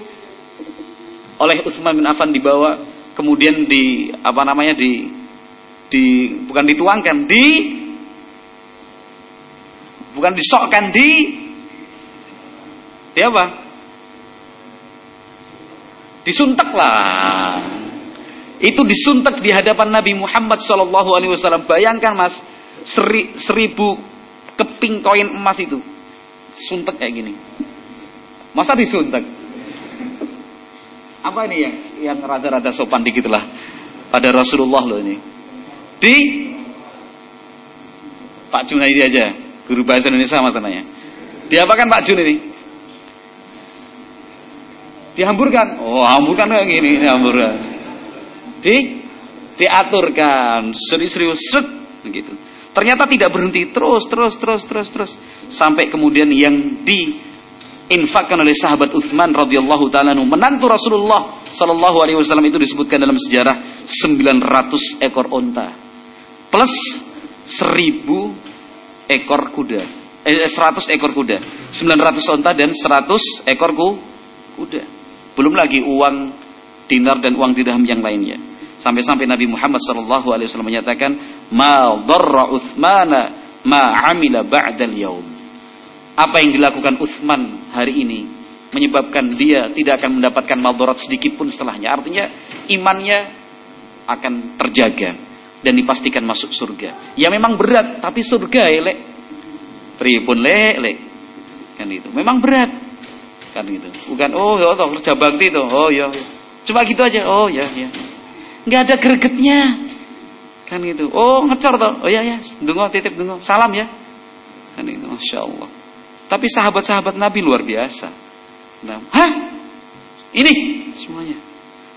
oleh Utsman bin Affan dibawa, kemudian di apa namanya di di bukan dituangkan, di bukan disokkan di di apa? Disuntak lah. Itu disuntak di hadapan Nabi Muhammad Shallallahu Alaihi Wasallam. Bayangkan mas, seri, seribu keping koin emas itu suntek kayak gini. Masa disuntek? Apa ini yang yang rada-rada sopan dikit lah pada Rasulullah loh ini. Di Pak Junaidi aja, guru bahasa Indonesia masalahnya. Diapakan Pak Jun ini? Dihamburkan. Oh, hamburkan kayak gini, ini hamburkan. Di diaturkan, serius-serius begitu. Ternyata tidak berhenti terus, terus, terus, terus, terus, sampai kemudian yang diinfakkan oleh sahabat Uthman radhiyallahu taala menantu Rasulullah sallallahu alaihi wasallam itu disebutkan dalam sejarah 900 ekor unta plus 1000 ekor kuda. Eh 100 ekor kuda. 900 unta dan 100 ekor kuda. Belum lagi uang dinar dan uang dirham yang lainnya. Sampai-sampai Nabi Muhammad SAW menyatakan, "Ma dharra Uthmana ma amila ba'dal yaum." Apa yang dilakukan Uthman hari ini menyebabkan dia tidak akan mendapatkan maldarat sedikit pun setelahnya. Artinya imannya akan terjaga dan dipastikan masuk surga. Ya memang berat, tapi surga elek. Pripun lek. Kan itu. Memang berat. Kan itu. Bukan oh ya kerja bakti itu. Oh ya. Cuma gitu aja. Oh ya ya nggak ada gregetnya kan itu oh ngecor toh. Oh ya ya dungo titip dungo. Salam ya. Kan itu masya Allah. Tapi sahabat-sahabat Nabi luar biasa. Nah, hah? Ini semuanya.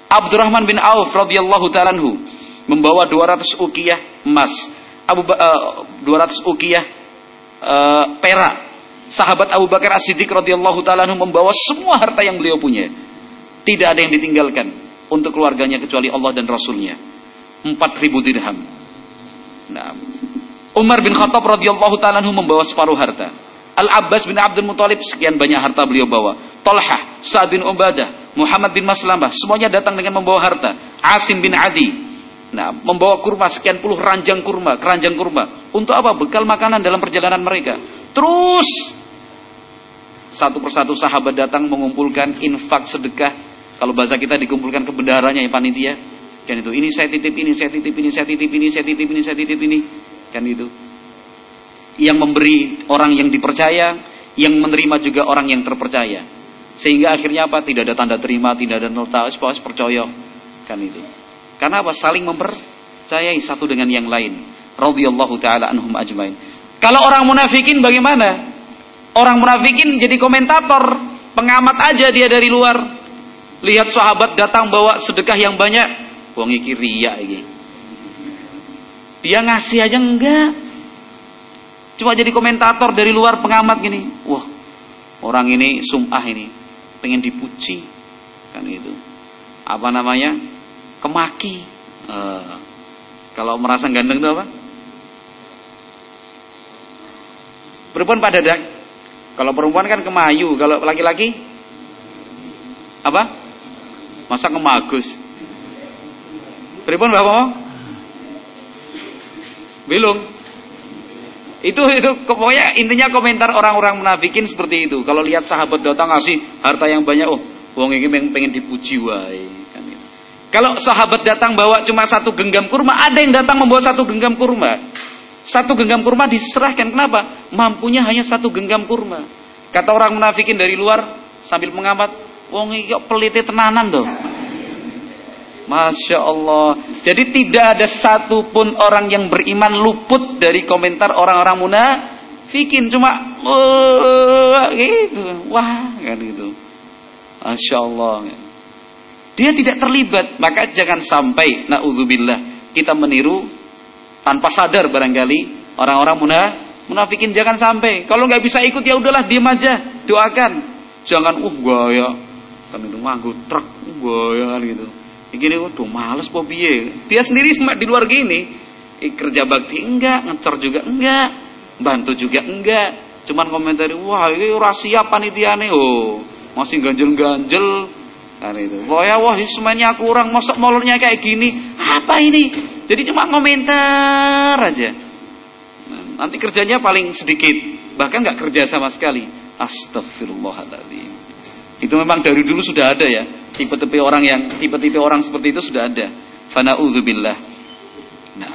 Abdurrahman bin Auf radhiyallahu taalaanhu membawa 200 ukiyah emas. Abu uh, 200 ukiyah uh, perak. Sahabat Abu Bakar As-Siddiq radhiyallahu taala membawa semua harta yang beliau punya. Tidak ada yang ditinggalkan untuk keluarganya kecuali Allah dan Rasulnya. Empat ribu dirham. Nah, Umar bin Khattab radhiyallahu taala membawa separuh harta. Al Abbas bin Abdul Muthalib sekian banyak harta beliau bawa. Talha, Sa'ad bin Ubadah, Muhammad bin Maslamah, semuanya datang dengan membawa harta. Asim bin Adi, nah, membawa kurma sekian puluh ranjang kurma, keranjang kurma. Untuk apa? Bekal makanan dalam perjalanan mereka. Terus satu persatu sahabat datang mengumpulkan infak sedekah kalau bahasa kita dikumpulkan ke bendaharanya ya panitia. Kan itu. Ini saya titip, ini saya titip, ini saya titip, ini saya titip, ini saya titip, ini. Kan itu. Yang memberi orang yang dipercaya, yang menerima juga orang yang terpercaya. Sehingga akhirnya apa? Tidak ada tanda terima, tidak ada nota, sepois percaya. Kan itu. Karena apa? Saling mempercayai satu dengan yang lain. Radhiyallahu taala anhum ajmain. Kalau orang munafikin bagaimana? Orang munafikin jadi komentator, pengamat aja dia dari luar. Lihat sahabat datang bawa sedekah yang banyak. Wong iki riya iki. Dia ngasih aja enggak. Cuma jadi komentator dari luar pengamat gini. Wah, orang ini sum'ah ini. Pengen dipuji. Kan itu. Apa namanya? Kemaki. Uh, kalau merasa ganteng itu apa? Perempuan pada dak. Kalau perempuan kan kemayu, kalau laki-laki apa? Masa kemagus? Pripun Bapak? Belum. Itu itu pokoknya intinya komentar orang-orang munafikin seperti itu. Kalau lihat sahabat datang ngasih harta yang banyak, oh, wong ini pengen dipuji wae kan itu. Kalau sahabat datang bawa cuma satu genggam kurma, ada yang datang membawa satu genggam kurma. Satu genggam kurma diserahkan. Kenapa? Mampunya hanya satu genggam kurma. Kata orang munafikin dari luar sambil mengamat, wong iki pelite tenanan tuh. Masya Allah. Jadi tidak ada satupun orang yang beriman luput dari komentar orang-orang munafikin. Cuma wah gitu, wah kan gitu. Masya Allah. Dia tidak terlibat, maka jangan sampai naudzubillah kita meniru tanpa sadar barangkali orang-orang munafikin jangan sampai. Kalau nggak bisa ikut ya udahlah diam aja, doakan. Jangan uh gaya kan itu nganggo truk gaya kan gitu gini waduh males po piye dia sendiri di luar gini. Kerja bakti enggak ngecor juga enggak bantu juga enggak. Cuman komentar wah ini ora siap panitiane. Oh masih ganjel-ganjel. Kan itu. Wah ya wah semuanya kurang masuk molornya kayak gini. Apa ini? Jadi cuma komentar aja. Nah, nanti kerjanya paling sedikit bahkan nggak kerja sama sekali. Astagfirullahaladzim itu memang dari dulu sudah ada ya. Tipe-tipe orang yang tipe-tipe orang seperti itu sudah ada. Fana'udzubillah. Nah,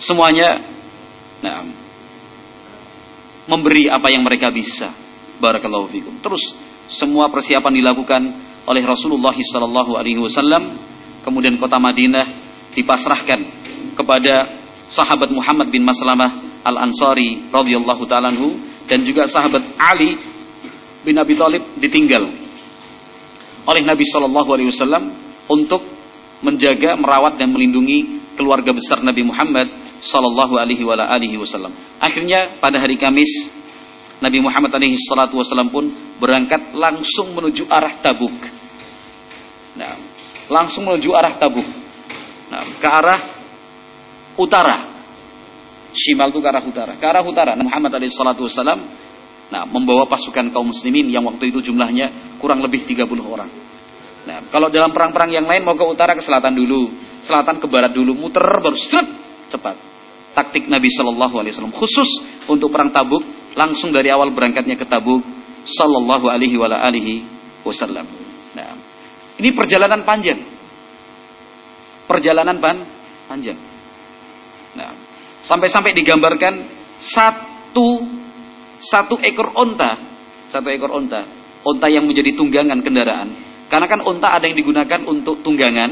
semuanya nah memberi apa yang mereka bisa. Barakallahu fikum. Terus semua persiapan dilakukan oleh Rasulullah sallallahu alaihi wasallam. Kemudian kota Madinah dipasrahkan kepada sahabat Muhammad bin Maslamah Al-Ansari radhiyallahu taala dan juga sahabat Ali bin Abi Thalib ditinggal oleh Nabi Shallallahu Alaihi Wasallam untuk menjaga, merawat dan melindungi keluarga besar Nabi Muhammad Shallallahu Alaihi Wasallam. Akhirnya pada hari Kamis Nabi Muhammad Alaihi Wasallam pun berangkat langsung menuju arah Tabuk. Nah, langsung menuju arah Tabuk. Nah, ke arah utara. Shimal itu ke arah utara. Ke arah utara. Muhammad Alaihi Wasallam Nah, membawa pasukan kaum muslimin yang waktu itu jumlahnya kurang lebih 30 orang. Nah, kalau dalam perang-perang yang lain mau ke utara ke selatan dulu, selatan ke barat dulu, muter baru seret cepat. Taktik Nabi Shallallahu Alaihi Wasallam khusus untuk perang Tabuk, langsung dari awal berangkatnya ke Tabuk, Shallallahu Alaihi Wasallam. Nah, ini perjalanan panjang, perjalanan pan panjang. Nah, sampai-sampai digambarkan satu satu ekor onta, satu ekor onta, onta yang menjadi tunggangan kendaraan. Karena kan onta ada yang digunakan untuk tunggangan,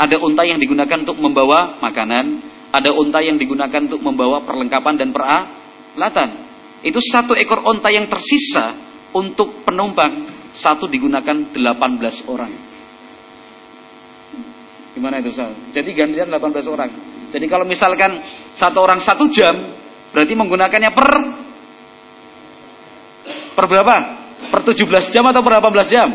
ada onta yang digunakan untuk membawa makanan, ada onta yang digunakan untuk membawa perlengkapan dan peralatan. Itu satu ekor onta yang tersisa untuk penumpang, satu digunakan 18 orang. Gimana itu, Sal? Jadi gantian 18 orang. Jadi kalau misalkan satu orang satu jam, berarti menggunakannya per Per berapa? Per 17 jam atau per 18 jam?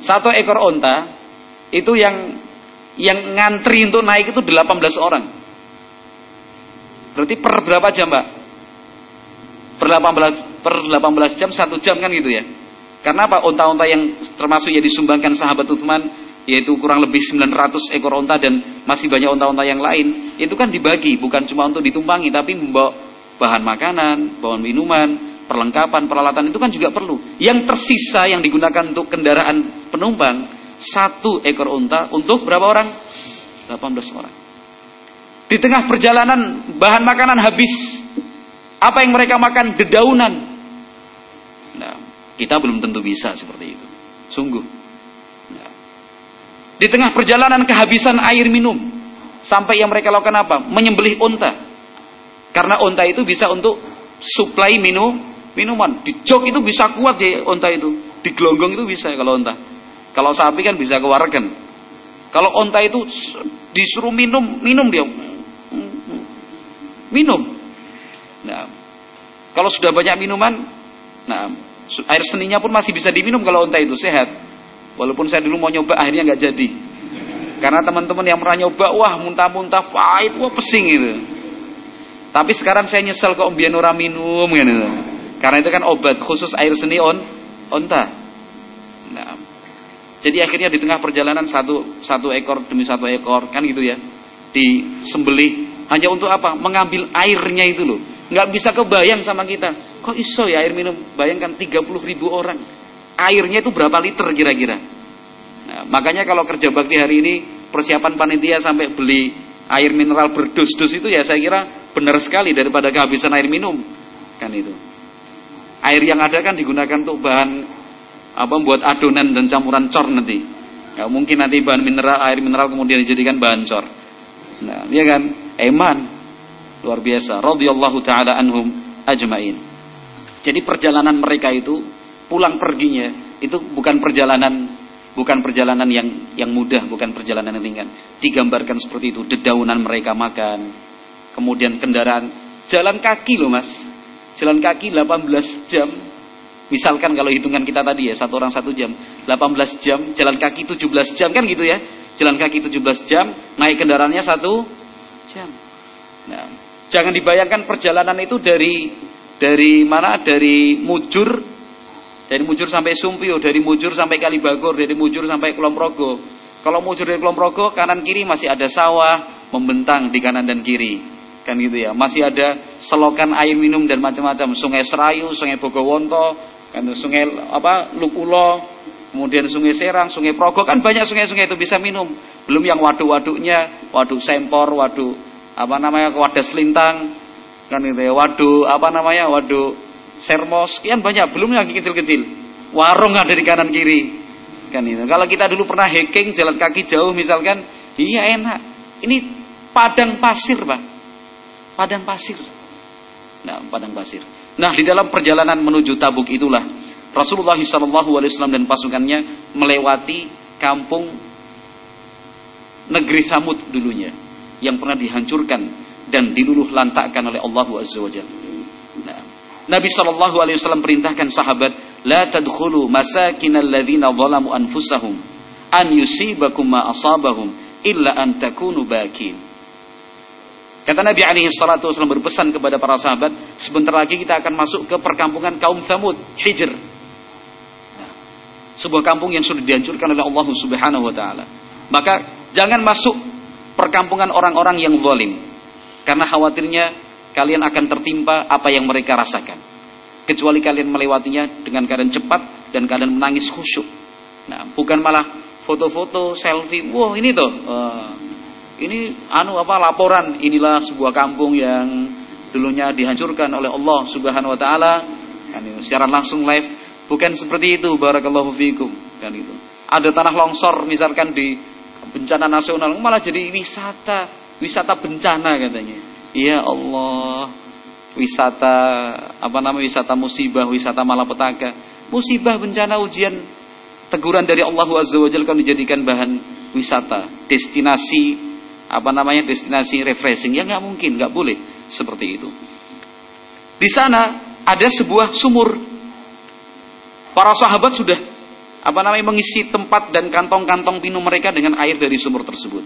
Satu ekor onta itu yang yang ngantri untuk naik itu 18 orang. Berarti per berapa jam, Mbak? Per 18 per 18 jam satu jam kan gitu ya. Karena apa? Onta-onta yang termasuk yang disumbangkan sahabat Uthman yaitu kurang lebih 900 ekor onta dan masih banyak onta-onta yang lain itu kan dibagi bukan cuma untuk ditumpangi tapi membawa bahan makanan, bahan minuman, perlengkapan, peralatan itu kan juga perlu. Yang tersisa yang digunakan untuk kendaraan penumpang satu ekor unta untuk berapa orang? 18 orang. Di tengah perjalanan bahan makanan habis. Apa yang mereka makan? Dedaunan. Nah, kita belum tentu bisa seperti itu. Sungguh. Nah. Di tengah perjalanan kehabisan air minum. Sampai yang mereka lakukan apa? Menyembelih unta karena onta itu bisa untuk suplai minum minuman. Di jok itu bisa kuat ya onta itu. Di gelonggong itu bisa kalau onta. Kalau sapi kan bisa keluarkan. Kalau onta itu disuruh minum, minum dia. Minum. Nah, kalau sudah banyak minuman, nah air seninya pun masih bisa diminum kalau onta itu sehat. Walaupun saya dulu mau nyoba akhirnya nggak jadi. Karena teman-teman yang pernah nyoba, wah muntah-muntah pahit, wah pesing gitu. Tapi sekarang saya nyesel kok biar ora minum gitu. Karena itu kan obat khusus air seni on onta. Nah, jadi akhirnya di tengah perjalanan satu satu ekor demi satu ekor kan gitu ya disembelih hanya untuk apa? Mengambil airnya itu loh. Nggak bisa kebayang sama kita. Kok iso ya air minum? Bayangkan 30 ribu orang. Airnya itu berapa liter kira-kira? makanya kalau kerja bakti hari ini persiapan panitia sampai beli air mineral berdus-dus itu ya saya kira benar sekali daripada kehabisan air minum. Kan itu. Air yang ada kan digunakan untuk bahan apa buat adonan dan campuran cor nanti. Ya, mungkin nanti bahan mineral air mineral kemudian dijadikan bahan cor. Nah, ya kan? Eman. Luar biasa. Radhiyallahu taala anhum ajmain. Jadi perjalanan mereka itu pulang perginya itu bukan perjalanan bukan perjalanan yang yang mudah, bukan perjalanan yang ringan. Digambarkan seperti itu, dedaunan mereka makan, kemudian kendaraan jalan kaki loh mas, jalan kaki 18 jam. Misalkan kalau hitungan kita tadi ya satu orang satu jam, 18 jam, jalan kaki 17 jam kan gitu ya, jalan kaki 17 jam, naik kendaraannya satu jam. Nah, jangan dibayangkan perjalanan itu dari dari mana? Dari Mujur dari Mujur sampai Sumpio, dari Mujur sampai Kalibagor, dari Mujur sampai Kulomprogo. Kalau Mujur dari Kulomprogo, kanan kiri masih ada sawah membentang di kanan dan kiri. Kan gitu ya. Masih ada selokan air minum dan macam-macam. Sungai Serayu, Sungai Bogowonto, kan sungai apa Lukulo, kemudian Sungai Serang, Sungai Progo kan banyak sungai-sungai itu bisa minum. Belum yang waduk-waduknya, waduk Sempor, waduk apa namanya wadah selintang, kan gitu ya. Waduk apa namanya waduk sermos, sekian banyak, belum lagi kecil-kecil. Warung ada di kanan kiri. Kan itu. Kalau kita dulu pernah hiking jalan kaki jauh misalkan, iya enak. Ini padang pasir, Pak. Padang pasir. Nah, padang pasir. Nah, di dalam perjalanan menuju Tabuk itulah Rasulullah SAW dan pasukannya melewati kampung negeri Samud dulunya yang pernah dihancurkan dan diluluh lantakkan oleh Allah Azza Nah, Nabi Shallallahu Alaihi Wasallam perintahkan sahabat, la tadkhulu masakin alladzina zalamu anfusahum an yusibakum ma asabahum illa an takunu bakin. Kata Nabi alaihi salatu wasallam berpesan kepada para sahabat, sebentar lagi kita akan masuk ke perkampungan kaum Thamud, Hijr. Sebuah kampung yang sudah dihancurkan oleh Allah Subhanahu wa taala. Maka jangan masuk perkampungan orang-orang yang zalim. Karena khawatirnya kalian akan tertimpa apa yang mereka rasakan. Kecuali kalian melewatinya dengan keadaan cepat dan keadaan menangis khusyuk. Nah, bukan malah foto-foto, selfie. Wah, ini tuh. Uh, ini anu apa laporan inilah sebuah kampung yang dulunya dihancurkan oleh Allah Subhanahu wa taala. Kan secara langsung live bukan seperti itu barakallahu fikum kan itu. Ada tanah longsor misalkan di bencana nasional malah jadi wisata, wisata bencana katanya. Ya Allah, wisata apa namanya wisata musibah, wisata malapetaka, musibah bencana ujian teguran dari Allah Azza wa Jalla kan dijadikan bahan wisata, destinasi apa namanya destinasi refreshing ya nggak mungkin, nggak boleh seperti itu. Di sana ada sebuah sumur. Para sahabat sudah apa namanya mengisi tempat dan kantong-kantong minum mereka dengan air dari sumur tersebut.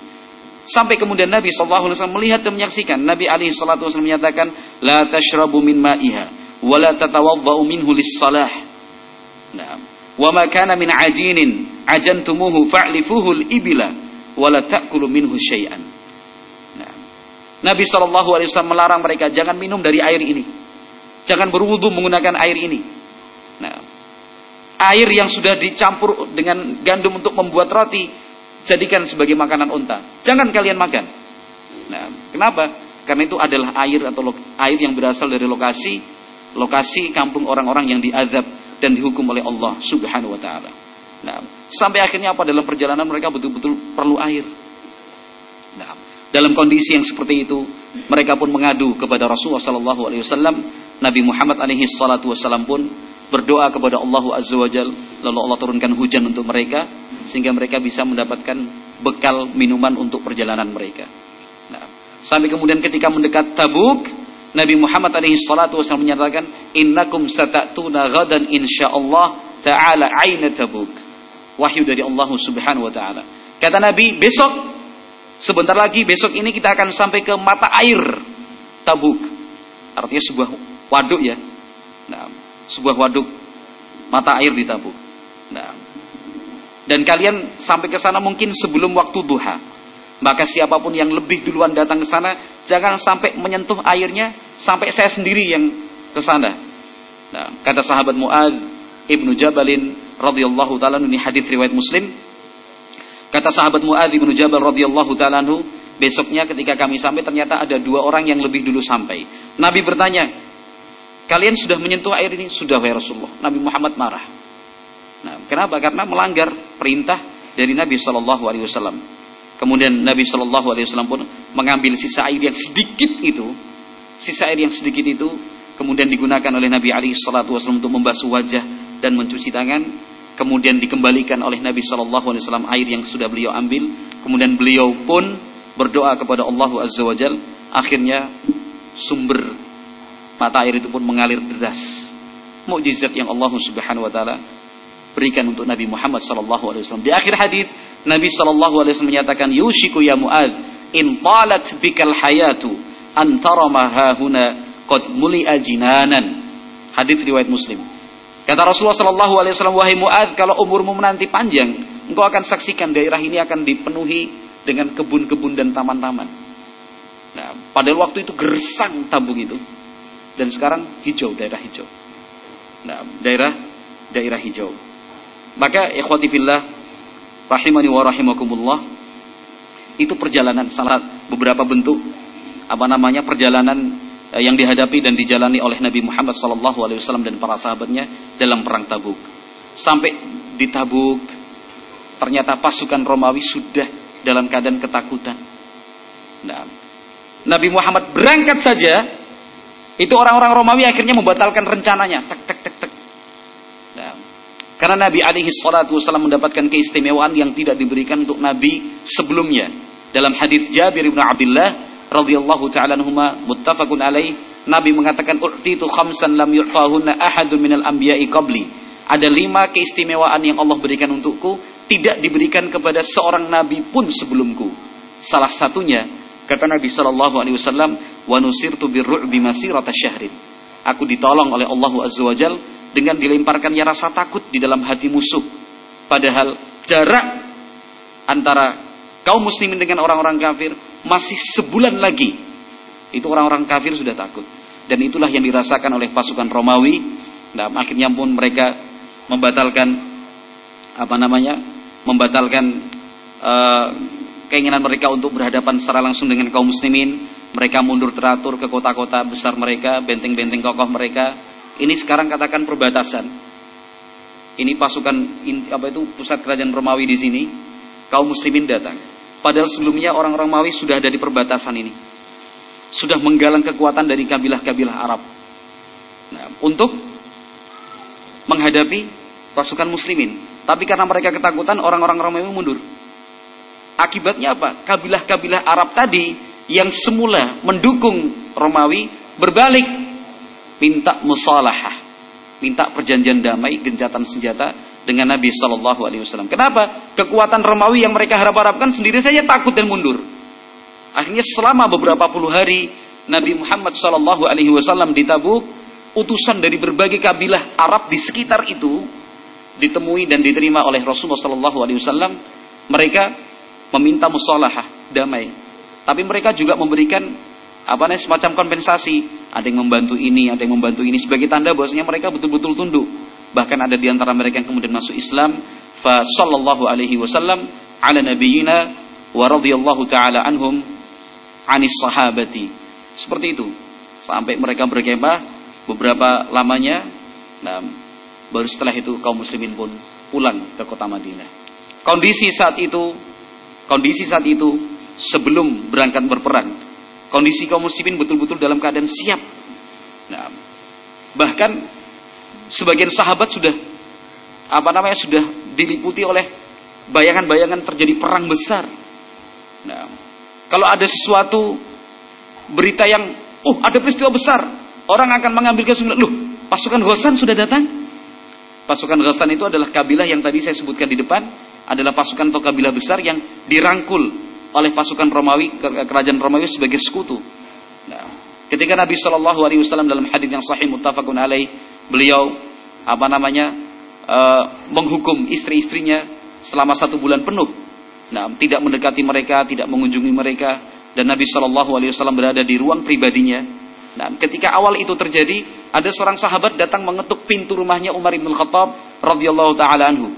Sampai kemudian Nabi Shallallahu Alaihi Wasallam melihat dan menyaksikan. Nabi Ali Shallallahu Wasallam menyatakan, la tashrabu min ma'iha, wa la tatawaddau minhu lis-salah. Nah, wa ma kana min ajinin ajantumuhu fa'lifuhu al-ibila, wa la ta'kulu minhu syai'an. Nabi Shallallahu Alaihi Wasallam melarang mereka jangan minum dari air ini, jangan berwudu menggunakan air ini. Nah, air yang sudah dicampur dengan gandum untuk membuat roti jadikan sebagai makanan unta. Jangan kalian makan. Nah, kenapa? Karena itu adalah air atau air yang berasal dari lokasi lokasi kampung orang-orang yang diazab dan dihukum oleh Allah Subhanahu wa taala. Nah, sampai akhirnya apa dalam perjalanan mereka betul-betul perlu air. Nah, dalam kondisi yang seperti itu, mereka pun mengadu kepada Rasulullah sallallahu alaihi wasallam. Nabi Muhammad alaihi salatu wasallam pun berdoa kepada Allah Azza wa Jal, lalu Allah turunkan hujan untuk mereka sehingga mereka bisa mendapatkan bekal minuman untuk perjalanan mereka. Nah, sampai kemudian ketika mendekat Tabuk, Nabi Muhammad alaihi salatu wasallam menyatakan, "Innakum satatuna ghadan insyaallah taala aina Tabuk." Wahyu dari Allah Subhanahu wa taala. Kata Nabi, besok sebentar lagi besok ini kita akan sampai ke mata air Tabuk. Artinya sebuah waduk ya. Nah, sebuah waduk mata air di Tabuk. Nah, dan kalian sampai ke sana mungkin sebelum waktu duha. Maka siapa pun yang lebih duluan datang ke sana, jangan sampai menyentuh airnya sampai saya sendiri yang ke sana. Nah, kata sahabat Muad Ibnu Jabalin radhiyallahu taala ini hadis riwayat Muslim. Kata sahabat Muadz bin Jabal radhiyallahu taala anhu, besoknya ketika kami sampai ternyata ada dua orang yang lebih dulu sampai. Nabi bertanya, "Kalian sudah menyentuh air ini?" "Sudah, ya Rasulullah." Nabi Muhammad marah. Nah, kenapa? Karena melanggar perintah dari Nabi Shallallahu alaihi wasallam. Kemudian Nabi Shallallahu alaihi wasallam pun mengambil sisa air yang sedikit itu, sisa air yang sedikit itu kemudian digunakan oleh Nabi alaihi wasallam untuk membasuh wajah dan mencuci tangan kemudian dikembalikan oleh Nabi Shallallahu Alaihi Wasallam air yang sudah beliau ambil, kemudian beliau pun berdoa kepada Allah Azza Wajal, akhirnya sumber mata air itu pun mengalir deras. Mukjizat yang Allah Subhanahu Wa Taala berikan untuk Nabi Muhammad Shallallahu Alaihi Wasallam. Di akhir hadis Nabi Shallallahu Alaihi Wasallam menyatakan, Yushiku ya Muad, in talat bikal hayatu antara mahahuna qad muli'a jinanan. Hadis riwayat Muslim. Kata Rasulullah Shallallahu Alaihi Wasallam, wahai Muad, kalau umurmu menanti panjang, engkau akan saksikan daerah ini akan dipenuhi dengan kebun-kebun dan taman-taman. Nah, pada waktu itu gersang tabung itu, dan sekarang hijau daerah hijau. Nah, daerah daerah hijau. Maka ikhwati fillah rahimani wa rahimakumullah itu perjalanan salah beberapa bentuk apa namanya perjalanan yang dihadapi dan dijalani oleh Nabi Muhammad SAW dan para sahabatnya dalam perang Tabuk. Sampai di Tabuk, ternyata pasukan Romawi sudah dalam keadaan ketakutan. Nah, Nabi Muhammad berangkat saja, itu orang-orang Romawi akhirnya membatalkan rencananya. Tek, tek, tek, tek. Nah, karena Nabi alaihi salatu wasallam mendapatkan keistimewaan yang tidak diberikan untuk Nabi sebelumnya. Dalam hadis Jabir bin Abdullah radhiyallahu taala anhuma muttafaqun alaih Nabi mengatakan u'titu khamsan lam yu'tahunna ahadun minal anbiya'i qabli. Ada lima keistimewaan yang Allah berikan untukku tidak diberikan kepada seorang nabi pun sebelumku. Salah satunya kata Nabi sallallahu alaihi wasallam wa nusirtu birru'bi masirata syahrin. Aku ditolong oleh Allah azza wajal dengan dilemparkannya rasa takut di dalam hati musuh. Padahal jarak antara kaum muslimin dengan orang-orang kafir masih sebulan lagi itu orang-orang kafir sudah takut. Dan itulah yang dirasakan oleh pasukan Romawi. Nah akhirnya pun mereka membatalkan apa namanya membatalkan uh, keinginan mereka untuk berhadapan secara langsung dengan kaum muslimin. Mereka mundur teratur ke kota-kota besar mereka benteng-benteng kokoh mereka. Ini sekarang katakan perbatasan. Ini pasukan apa itu pusat kerajaan Romawi di sini. Kaum muslimin datang Padahal sebelumnya orang Romawi sudah ada di perbatasan ini. Sudah menggalang kekuatan dari kabilah-kabilah Arab. Nah, untuk menghadapi pasukan muslimin. Tapi karena mereka ketakutan, orang-orang Romawi mundur. Akibatnya apa? Kabilah-kabilah Arab tadi yang semula mendukung Romawi berbalik minta musalahah, minta perjanjian damai, gencatan senjata dengan Nabi Shallallahu Alaihi Wasallam. Kenapa? Kekuatan Romawi yang mereka harap-harapkan sendiri saja takut dan mundur. Akhirnya selama beberapa puluh hari Nabi Muhammad Shallallahu Alaihi Wasallam di Tabuk, utusan dari berbagai kabilah Arab di sekitar itu ditemui dan diterima oleh Rasulullah Shallallahu Alaihi Wasallam. Mereka meminta musalahah damai, tapi mereka juga memberikan apa namanya semacam kompensasi. Ada yang membantu ini, ada yang membantu ini sebagai tanda bahwasanya mereka betul-betul tunduk bahkan ada di antara mereka yang kemudian masuk Islam fa sallallahu alaihi wasallam ala nabiyyina wa radhiyallahu taala anhum anis sahabati. Seperti itu. Sampai mereka berkemah beberapa lamanya nah, baru setelah itu kaum muslimin pun pulang ke kota Madinah. Kondisi saat itu kondisi saat itu sebelum berangkat berperang kondisi kaum muslimin betul-betul dalam keadaan siap. Nah, bahkan sebagian sahabat sudah apa namanya sudah diliputi oleh bayangan-bayangan terjadi perang besar. Nah, kalau ada sesuatu berita yang oh ada peristiwa besar, orang akan mengambil kesimpulan, loh, pasukan Ghasan sudah datang? Pasukan Ghasan itu adalah kabilah yang tadi saya sebutkan di depan, adalah pasukan atau kabilah besar yang dirangkul oleh pasukan Romawi kerajaan Romawi sebagai sekutu. Nah, ketika Nabi Shallallahu Alaihi Wasallam dalam hadis yang sahih muttafaqun alaih beliau apa namanya uh, menghukum istri-istrinya selama satu bulan penuh. Nah, tidak mendekati mereka, tidak mengunjungi mereka, dan Nabi Shallallahu Alaihi Wasallam berada di ruang pribadinya. Nah, ketika awal itu terjadi, ada seorang sahabat datang mengetuk pintu rumahnya Umar bin Khattab radhiyallahu taala anhu.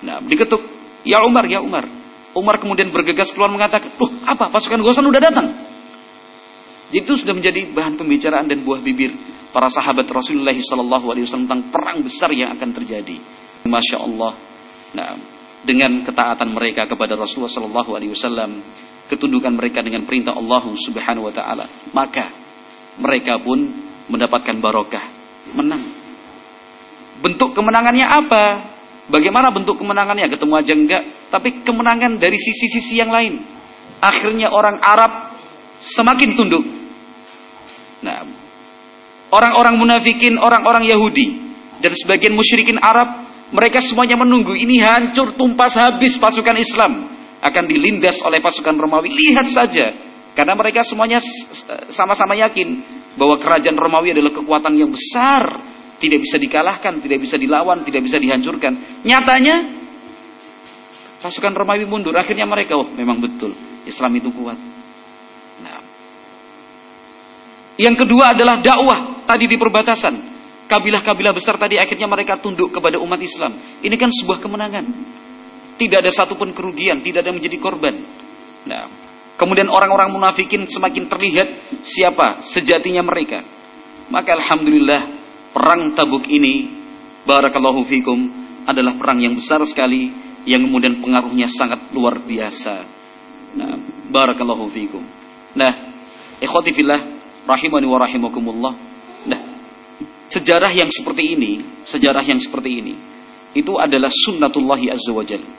Nah, diketuk, "Ya Umar, ya Umar." Umar kemudian bergegas keluar mengatakan, "Loh, apa? Pasukan Ghassan sudah datang." Itu sudah menjadi bahan pembicaraan dan buah bibir para sahabat Rasulullah sallallahu alaihi wasallam tentang perang besar yang akan terjadi. Masya Allah. Nah, dengan ketaatan mereka kepada Rasulullah sallallahu alaihi wasallam, ketundukan mereka dengan perintah Allah Subhanahu wa taala, maka mereka pun mendapatkan barokah, menang. Bentuk kemenangannya apa? Bagaimana bentuk kemenangannya? Ketemu aja enggak, tapi kemenangan dari sisi-sisi yang lain. Akhirnya orang Arab semakin tunduk. Nah, orang-orang munafikin, orang-orang Yahudi dan sebagian musyrikin Arab, mereka semuanya menunggu ini hancur tumpas habis pasukan Islam akan dilindas oleh pasukan Romawi. Lihat saja, karena mereka semuanya sama-sama yakin bahwa kerajaan Romawi adalah kekuatan yang besar tidak bisa dikalahkan, tidak bisa dilawan, tidak bisa dihancurkan. Nyatanya pasukan Romawi mundur. Akhirnya mereka, oh memang betul Islam itu kuat. Nah. Yang kedua adalah dakwah tadi di perbatasan. Kabilah-kabilah besar tadi akhirnya mereka tunduk kepada umat Islam. Ini kan sebuah kemenangan. Tidak ada satupun kerugian, tidak ada menjadi korban. Nah, kemudian orang-orang munafikin semakin terlihat siapa sejatinya mereka. Maka alhamdulillah perang Tabuk ini barakallahu fikum adalah perang yang besar sekali yang kemudian pengaruhnya sangat luar biasa. Nah, barakallahu fikum. Nah, ikhwati fillah rahimani wa rahimakumullah. Sejarah yang seperti ini, sejarah yang seperti ini itu adalah sunnatullahi azza wajalla.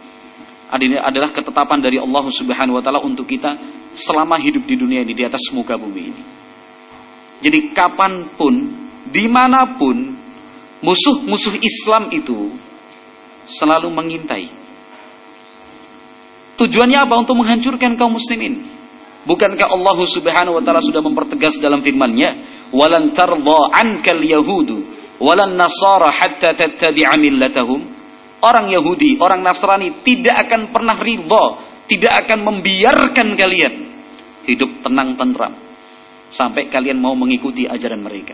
Ini adalah ketetapan dari Allah Subhanahu wa taala untuk kita selama hidup di dunia ini di atas muka bumi ini. Jadi kapan pun di mana pun musuh-musuh Islam itu selalu mengintai. Tujuannya apa? Untuk menghancurkan kaum muslimin. Bukankah Allah Subhanahu wa taala sudah mempertegas dalam firman-Nya, "Walan tardha 'ankal yahudu walan nasara hatta tattabi'a millatahum." Orang Yahudi, orang Nasrani tidak akan pernah ridha, tidak akan membiarkan kalian hidup tenang tentram sampai kalian mau mengikuti ajaran mereka.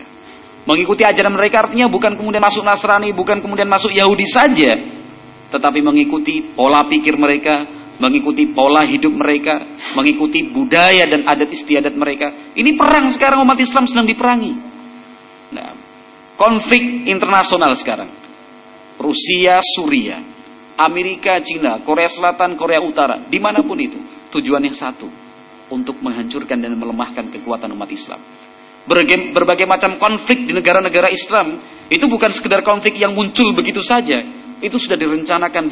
Mengikuti ajaran mereka artinya bukan kemudian masuk Nasrani, bukan kemudian masuk Yahudi saja, tetapi mengikuti pola pikir mereka, mengikuti pola hidup mereka, mengikuti budaya dan adat istiadat mereka. Ini perang sekarang umat Islam sedang diperangi. Nah, konflik internasional sekarang. Rusia, Suria, Amerika, Cina, Korea Selatan, Korea Utara, di mana pun itu, tujuannya satu, untuk menghancurkan dan melemahkan kekuatan umat Islam berbagai, berbagai macam konflik di negara-negara Islam itu bukan sekedar konflik yang muncul begitu saja. Itu sudah direncanakan,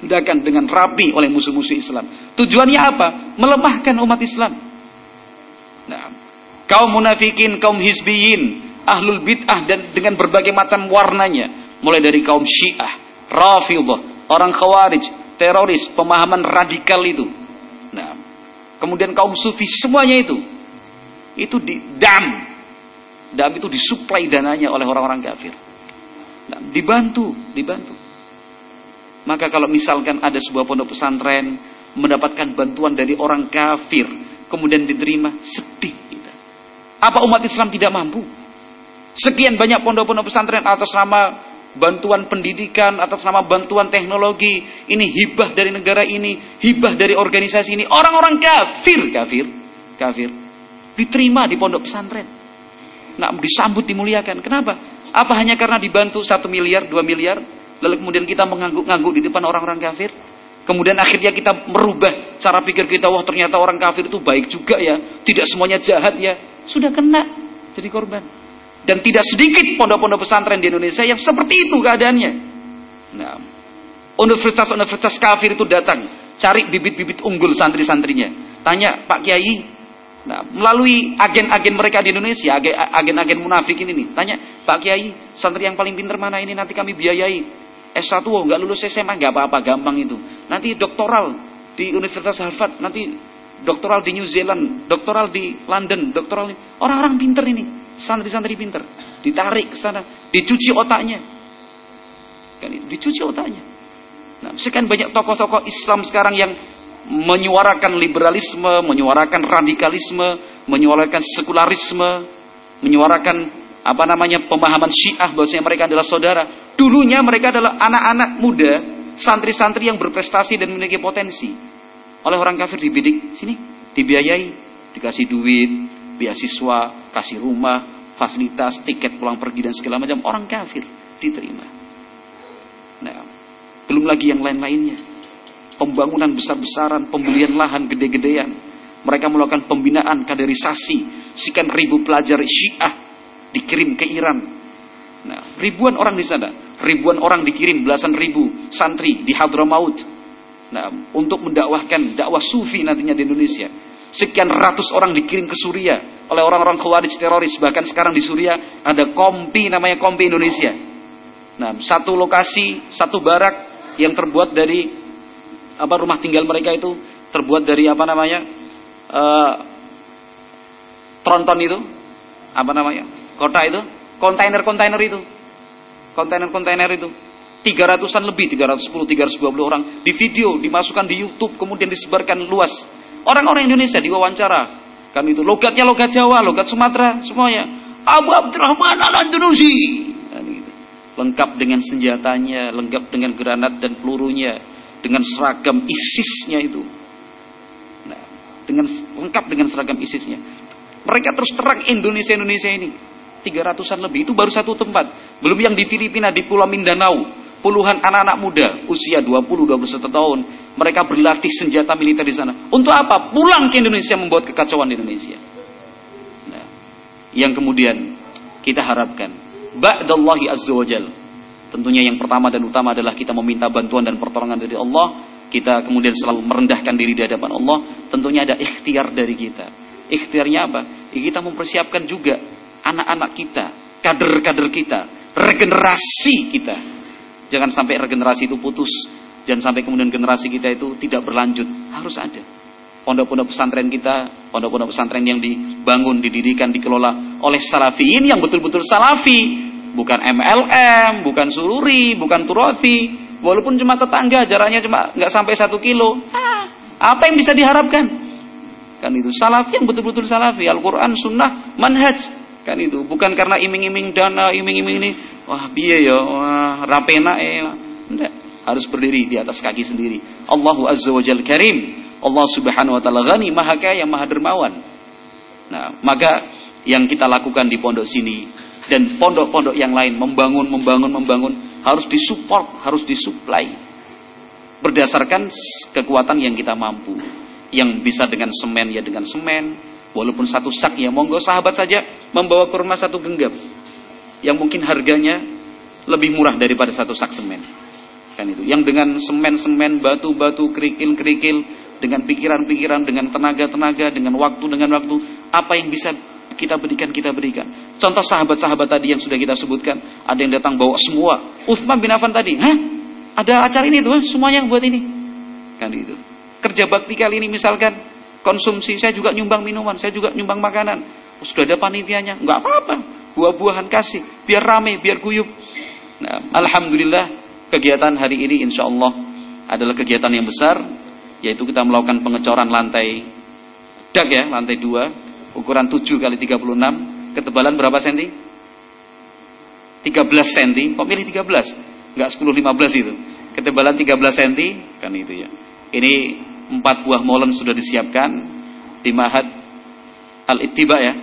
diagendakan dengan rapi oleh musuh-musuh Islam. Tujuannya apa? Melemahkan umat Islam. Nah, kaum munafikin, kaum hizbiyin, ahlul bid'ah dan dengan berbagai macam warnanya, mulai dari kaum Syiah, Rafidhah, orang Khawarij, teroris, pemahaman radikal itu. Nah, kemudian kaum sufi semuanya itu itu di dam. Dam itu disuplai dananya oleh orang-orang kafir. Dam, dibantu, dibantu. Maka kalau misalkan ada sebuah pondok pesantren mendapatkan bantuan dari orang kafir, kemudian diterima, sedih. Apa umat Islam tidak mampu? Sekian banyak pondok-pondok pesantren atas nama bantuan pendidikan, atas nama bantuan teknologi, ini hibah dari negara ini, hibah dari organisasi ini, orang-orang kafir, kafir, kafir diterima di pondok pesantren. Nah, disambut, dimuliakan. Kenapa? Apa hanya karena dibantu satu miliar, dua miliar, lalu kemudian kita mengangguk-angguk di depan orang-orang kafir? Kemudian akhirnya kita merubah cara pikir kita, wah ternyata orang kafir itu baik juga ya, tidak semuanya jahat ya. Sudah kena jadi korban. Dan tidak sedikit pondok-pondok pesantren di Indonesia yang seperti itu keadaannya. Nah, universitas-universitas kafir itu datang, cari bibit-bibit unggul santri-santrinya. Tanya, Pak Kiai, Nah, melalui agen-agen mereka di Indonesia, agen-agen munafik ini tanya, Pak Kiai, santri yang paling pintar mana ini nanti kami biayai. S1 oh, nggak lulus SMA nggak apa-apa, gampang itu. Nanti doktoral di Universitas Harvard, nanti doktoral di New Zealand, doktoral di London, doktoral orang-orang pintar ini, santri-santri pintar, ditarik ke sana, dicuci otaknya. Kan dicuci otaknya. Nah, sekian banyak tokoh-tokoh Islam sekarang yang menyuarakan liberalisme, menyuarakan radikalisme, menyuarakan sekularisme, menyuarakan apa namanya pemahaman Syiah bahwasanya mereka adalah saudara. Dulunya mereka adalah anak-anak muda, santri-santri yang berprestasi dan memiliki potensi. oleh orang kafir dibidik, sini, dibiayai, dikasih duit, beasiswa, kasih rumah, fasilitas, tiket pulang pergi dan segala macam orang kafir diterima. Nah, belum lagi yang lain-lainnya. Pembangunan besar-besaran, pembelian lahan gede-gedean. Mereka melakukan pembinaan kaderisasi. Sekian ribu pelajar Syiah dikirim ke Iran. Nah, ribuan orang di sana, ribuan orang dikirim, belasan ribu santri di Hadramaut. Nah, untuk mendakwahkan dakwah sufi nantinya di Indonesia. Sekian ratus orang dikirim ke Suria oleh orang-orang khawarij teroris. Bahkan sekarang di Suria ada kompi namanya kompi Indonesia. Nah, satu lokasi, satu barak yang terbuat dari apa rumah tinggal mereka itu terbuat dari apa namanya? Uh, tronton itu, apa namanya? Kota itu, kontainer-kontainer itu. Kontainer-kontainer itu. 300-an lebih, 310, 320 orang di video, dimasukkan di YouTube, kemudian disebarkan luas Orang-orang Indonesia diwawancara. Kan itu logatnya logat Jawa, logat Sumatera, semuanya. Abu Abdurrahman Al-Andalusi. Kan gitu. Lengkap dengan senjatanya, lengkap dengan granat dan pelurunya, dengan seragam ISISnya itu. Nah, dengan lengkap dengan seragam ISISnya. Mereka terus terang Indonesia-Indonesia ini. 300-an lebih, itu baru satu tempat. Belum yang di Filipina, di Pulau Mindanao. Puluhan anak-anak muda, usia 20-21 tahun, mereka berlatih senjata militer di sana. Untuk apa? Pulang ke Indonesia membuat kekacauan di Indonesia. Nah, yang kemudian kita harapkan, ba'dallahi azza wajal. Tentunya yang pertama dan utama adalah kita meminta bantuan dan pertolongan dari Allah. Kita kemudian selalu merendahkan diri di hadapan Allah. Tentunya ada ikhtiar dari kita. Ikhtiarnya apa? Kita mempersiapkan juga anak-anak kita, kader-kader kita, regenerasi kita. Jangan sampai regenerasi itu putus Jangan sampai kemudian generasi kita itu tidak berlanjut. Harus ada. Pondok-pondok pesantren kita, pondok-pondok pesantren yang dibangun, didirikan, dikelola oleh salafiyin yang betul-betul salafi. Bukan MLM, bukan sururi, bukan turofi. Walaupun cuma tetangga, jaraknya cuma nggak sampai satu kilo. Ah, apa yang bisa diharapkan? Kan itu salafi yang betul-betul salafi. Al-Quran, sunnah, manhaj. Kan itu. Bukan karena iming-iming dana, iming-iming ini. Wah, biaya ya, wah, rapena eh. Enggak harus berdiri di atas kaki sendiri. Allahu Azza wa Karim. Allah Subhanahu wa taala ghani, maha kaya, maha dermawan. Nah, maka yang kita lakukan di pondok sini dan pondok-pondok yang lain membangun, membangun, membangun harus disupport, harus disuplai berdasarkan kekuatan yang kita mampu. Yang bisa dengan semen ya dengan semen, walaupun satu sak ya monggo sahabat saja membawa kurma satu genggam yang mungkin harganya lebih murah daripada satu sak semen. Kan itu. Yang dengan semen-semen, batu-batu, kerikil-kerikil, dengan pikiran-pikiran, dengan tenaga-tenaga, dengan waktu, dengan waktu, apa yang bisa kita berikan, kita berikan. Contoh sahabat-sahabat tadi yang sudah kita sebutkan, ada yang datang bawa semua. Uthman bin Affan tadi, hah? Ada acara ini tuh, semuanya buat ini. Kan itu. Kerja bakti kali ini misalkan, konsumsi, saya juga nyumbang minuman, saya juga nyumbang makanan. Oh, sudah ada panitianya, nggak apa-apa. Buah-buahan kasih, biar rame, biar guyup. Nah, Alhamdulillah kegiatan hari ini insya Allah adalah kegiatan yang besar, yaitu kita melakukan pengecoran lantai dak ya, lantai dua, ukuran 7 kali 36, ketebalan berapa senti? 13 senti, kok milih 13? Enggak 10 15 itu. Ketebalan 13 senti, kan itu ya. Ini empat buah molen sudah disiapkan di Mahat Al-Ittiba ya.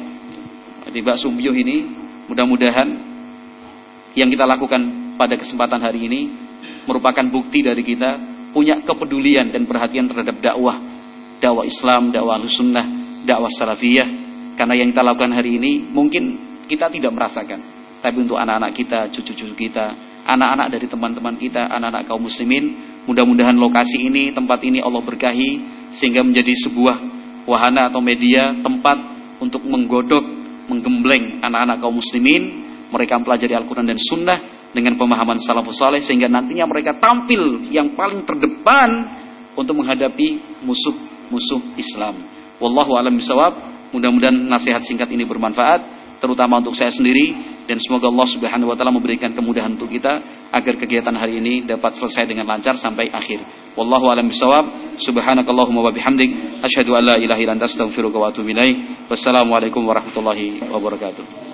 Ittiba Sumbiyuh ini mudah-mudahan yang kita lakukan pada kesempatan hari ini merupakan bukti dari kita punya kepedulian dan perhatian terhadap dakwah, dakwah Islam, dakwah sunnah, dakwah salafiyah. Karena yang kita lakukan hari ini mungkin kita tidak merasakan, tapi untuk anak-anak kita, cucu-cucu kita, anak-anak dari teman-teman kita, anak-anak kaum muslimin, mudah-mudahan lokasi ini, tempat ini Allah berkahi sehingga menjadi sebuah wahana atau media tempat untuk menggodok, menggembleng anak-anak kaum muslimin, mereka mempelajari Al-Quran dan Sunnah dengan pemahaman salafus saleh sehingga nantinya mereka tampil yang paling terdepan untuk menghadapi musuh-musuh Islam. Wallahu alam bisawab. Mudah-mudahan nasihat singkat ini bermanfaat terutama untuk saya sendiri dan semoga Allah Subhanahu wa taala memberikan kemudahan untuk kita agar kegiatan hari ini dapat selesai dengan lancar sampai akhir. Wallahu alam bisawab. Subhanakallahumma wa bihamdik asyhadu an la ilaha illa anta astaghfiruka wa atubu ilaik. Wassalamualaikum warahmatullahi wabarakatuh.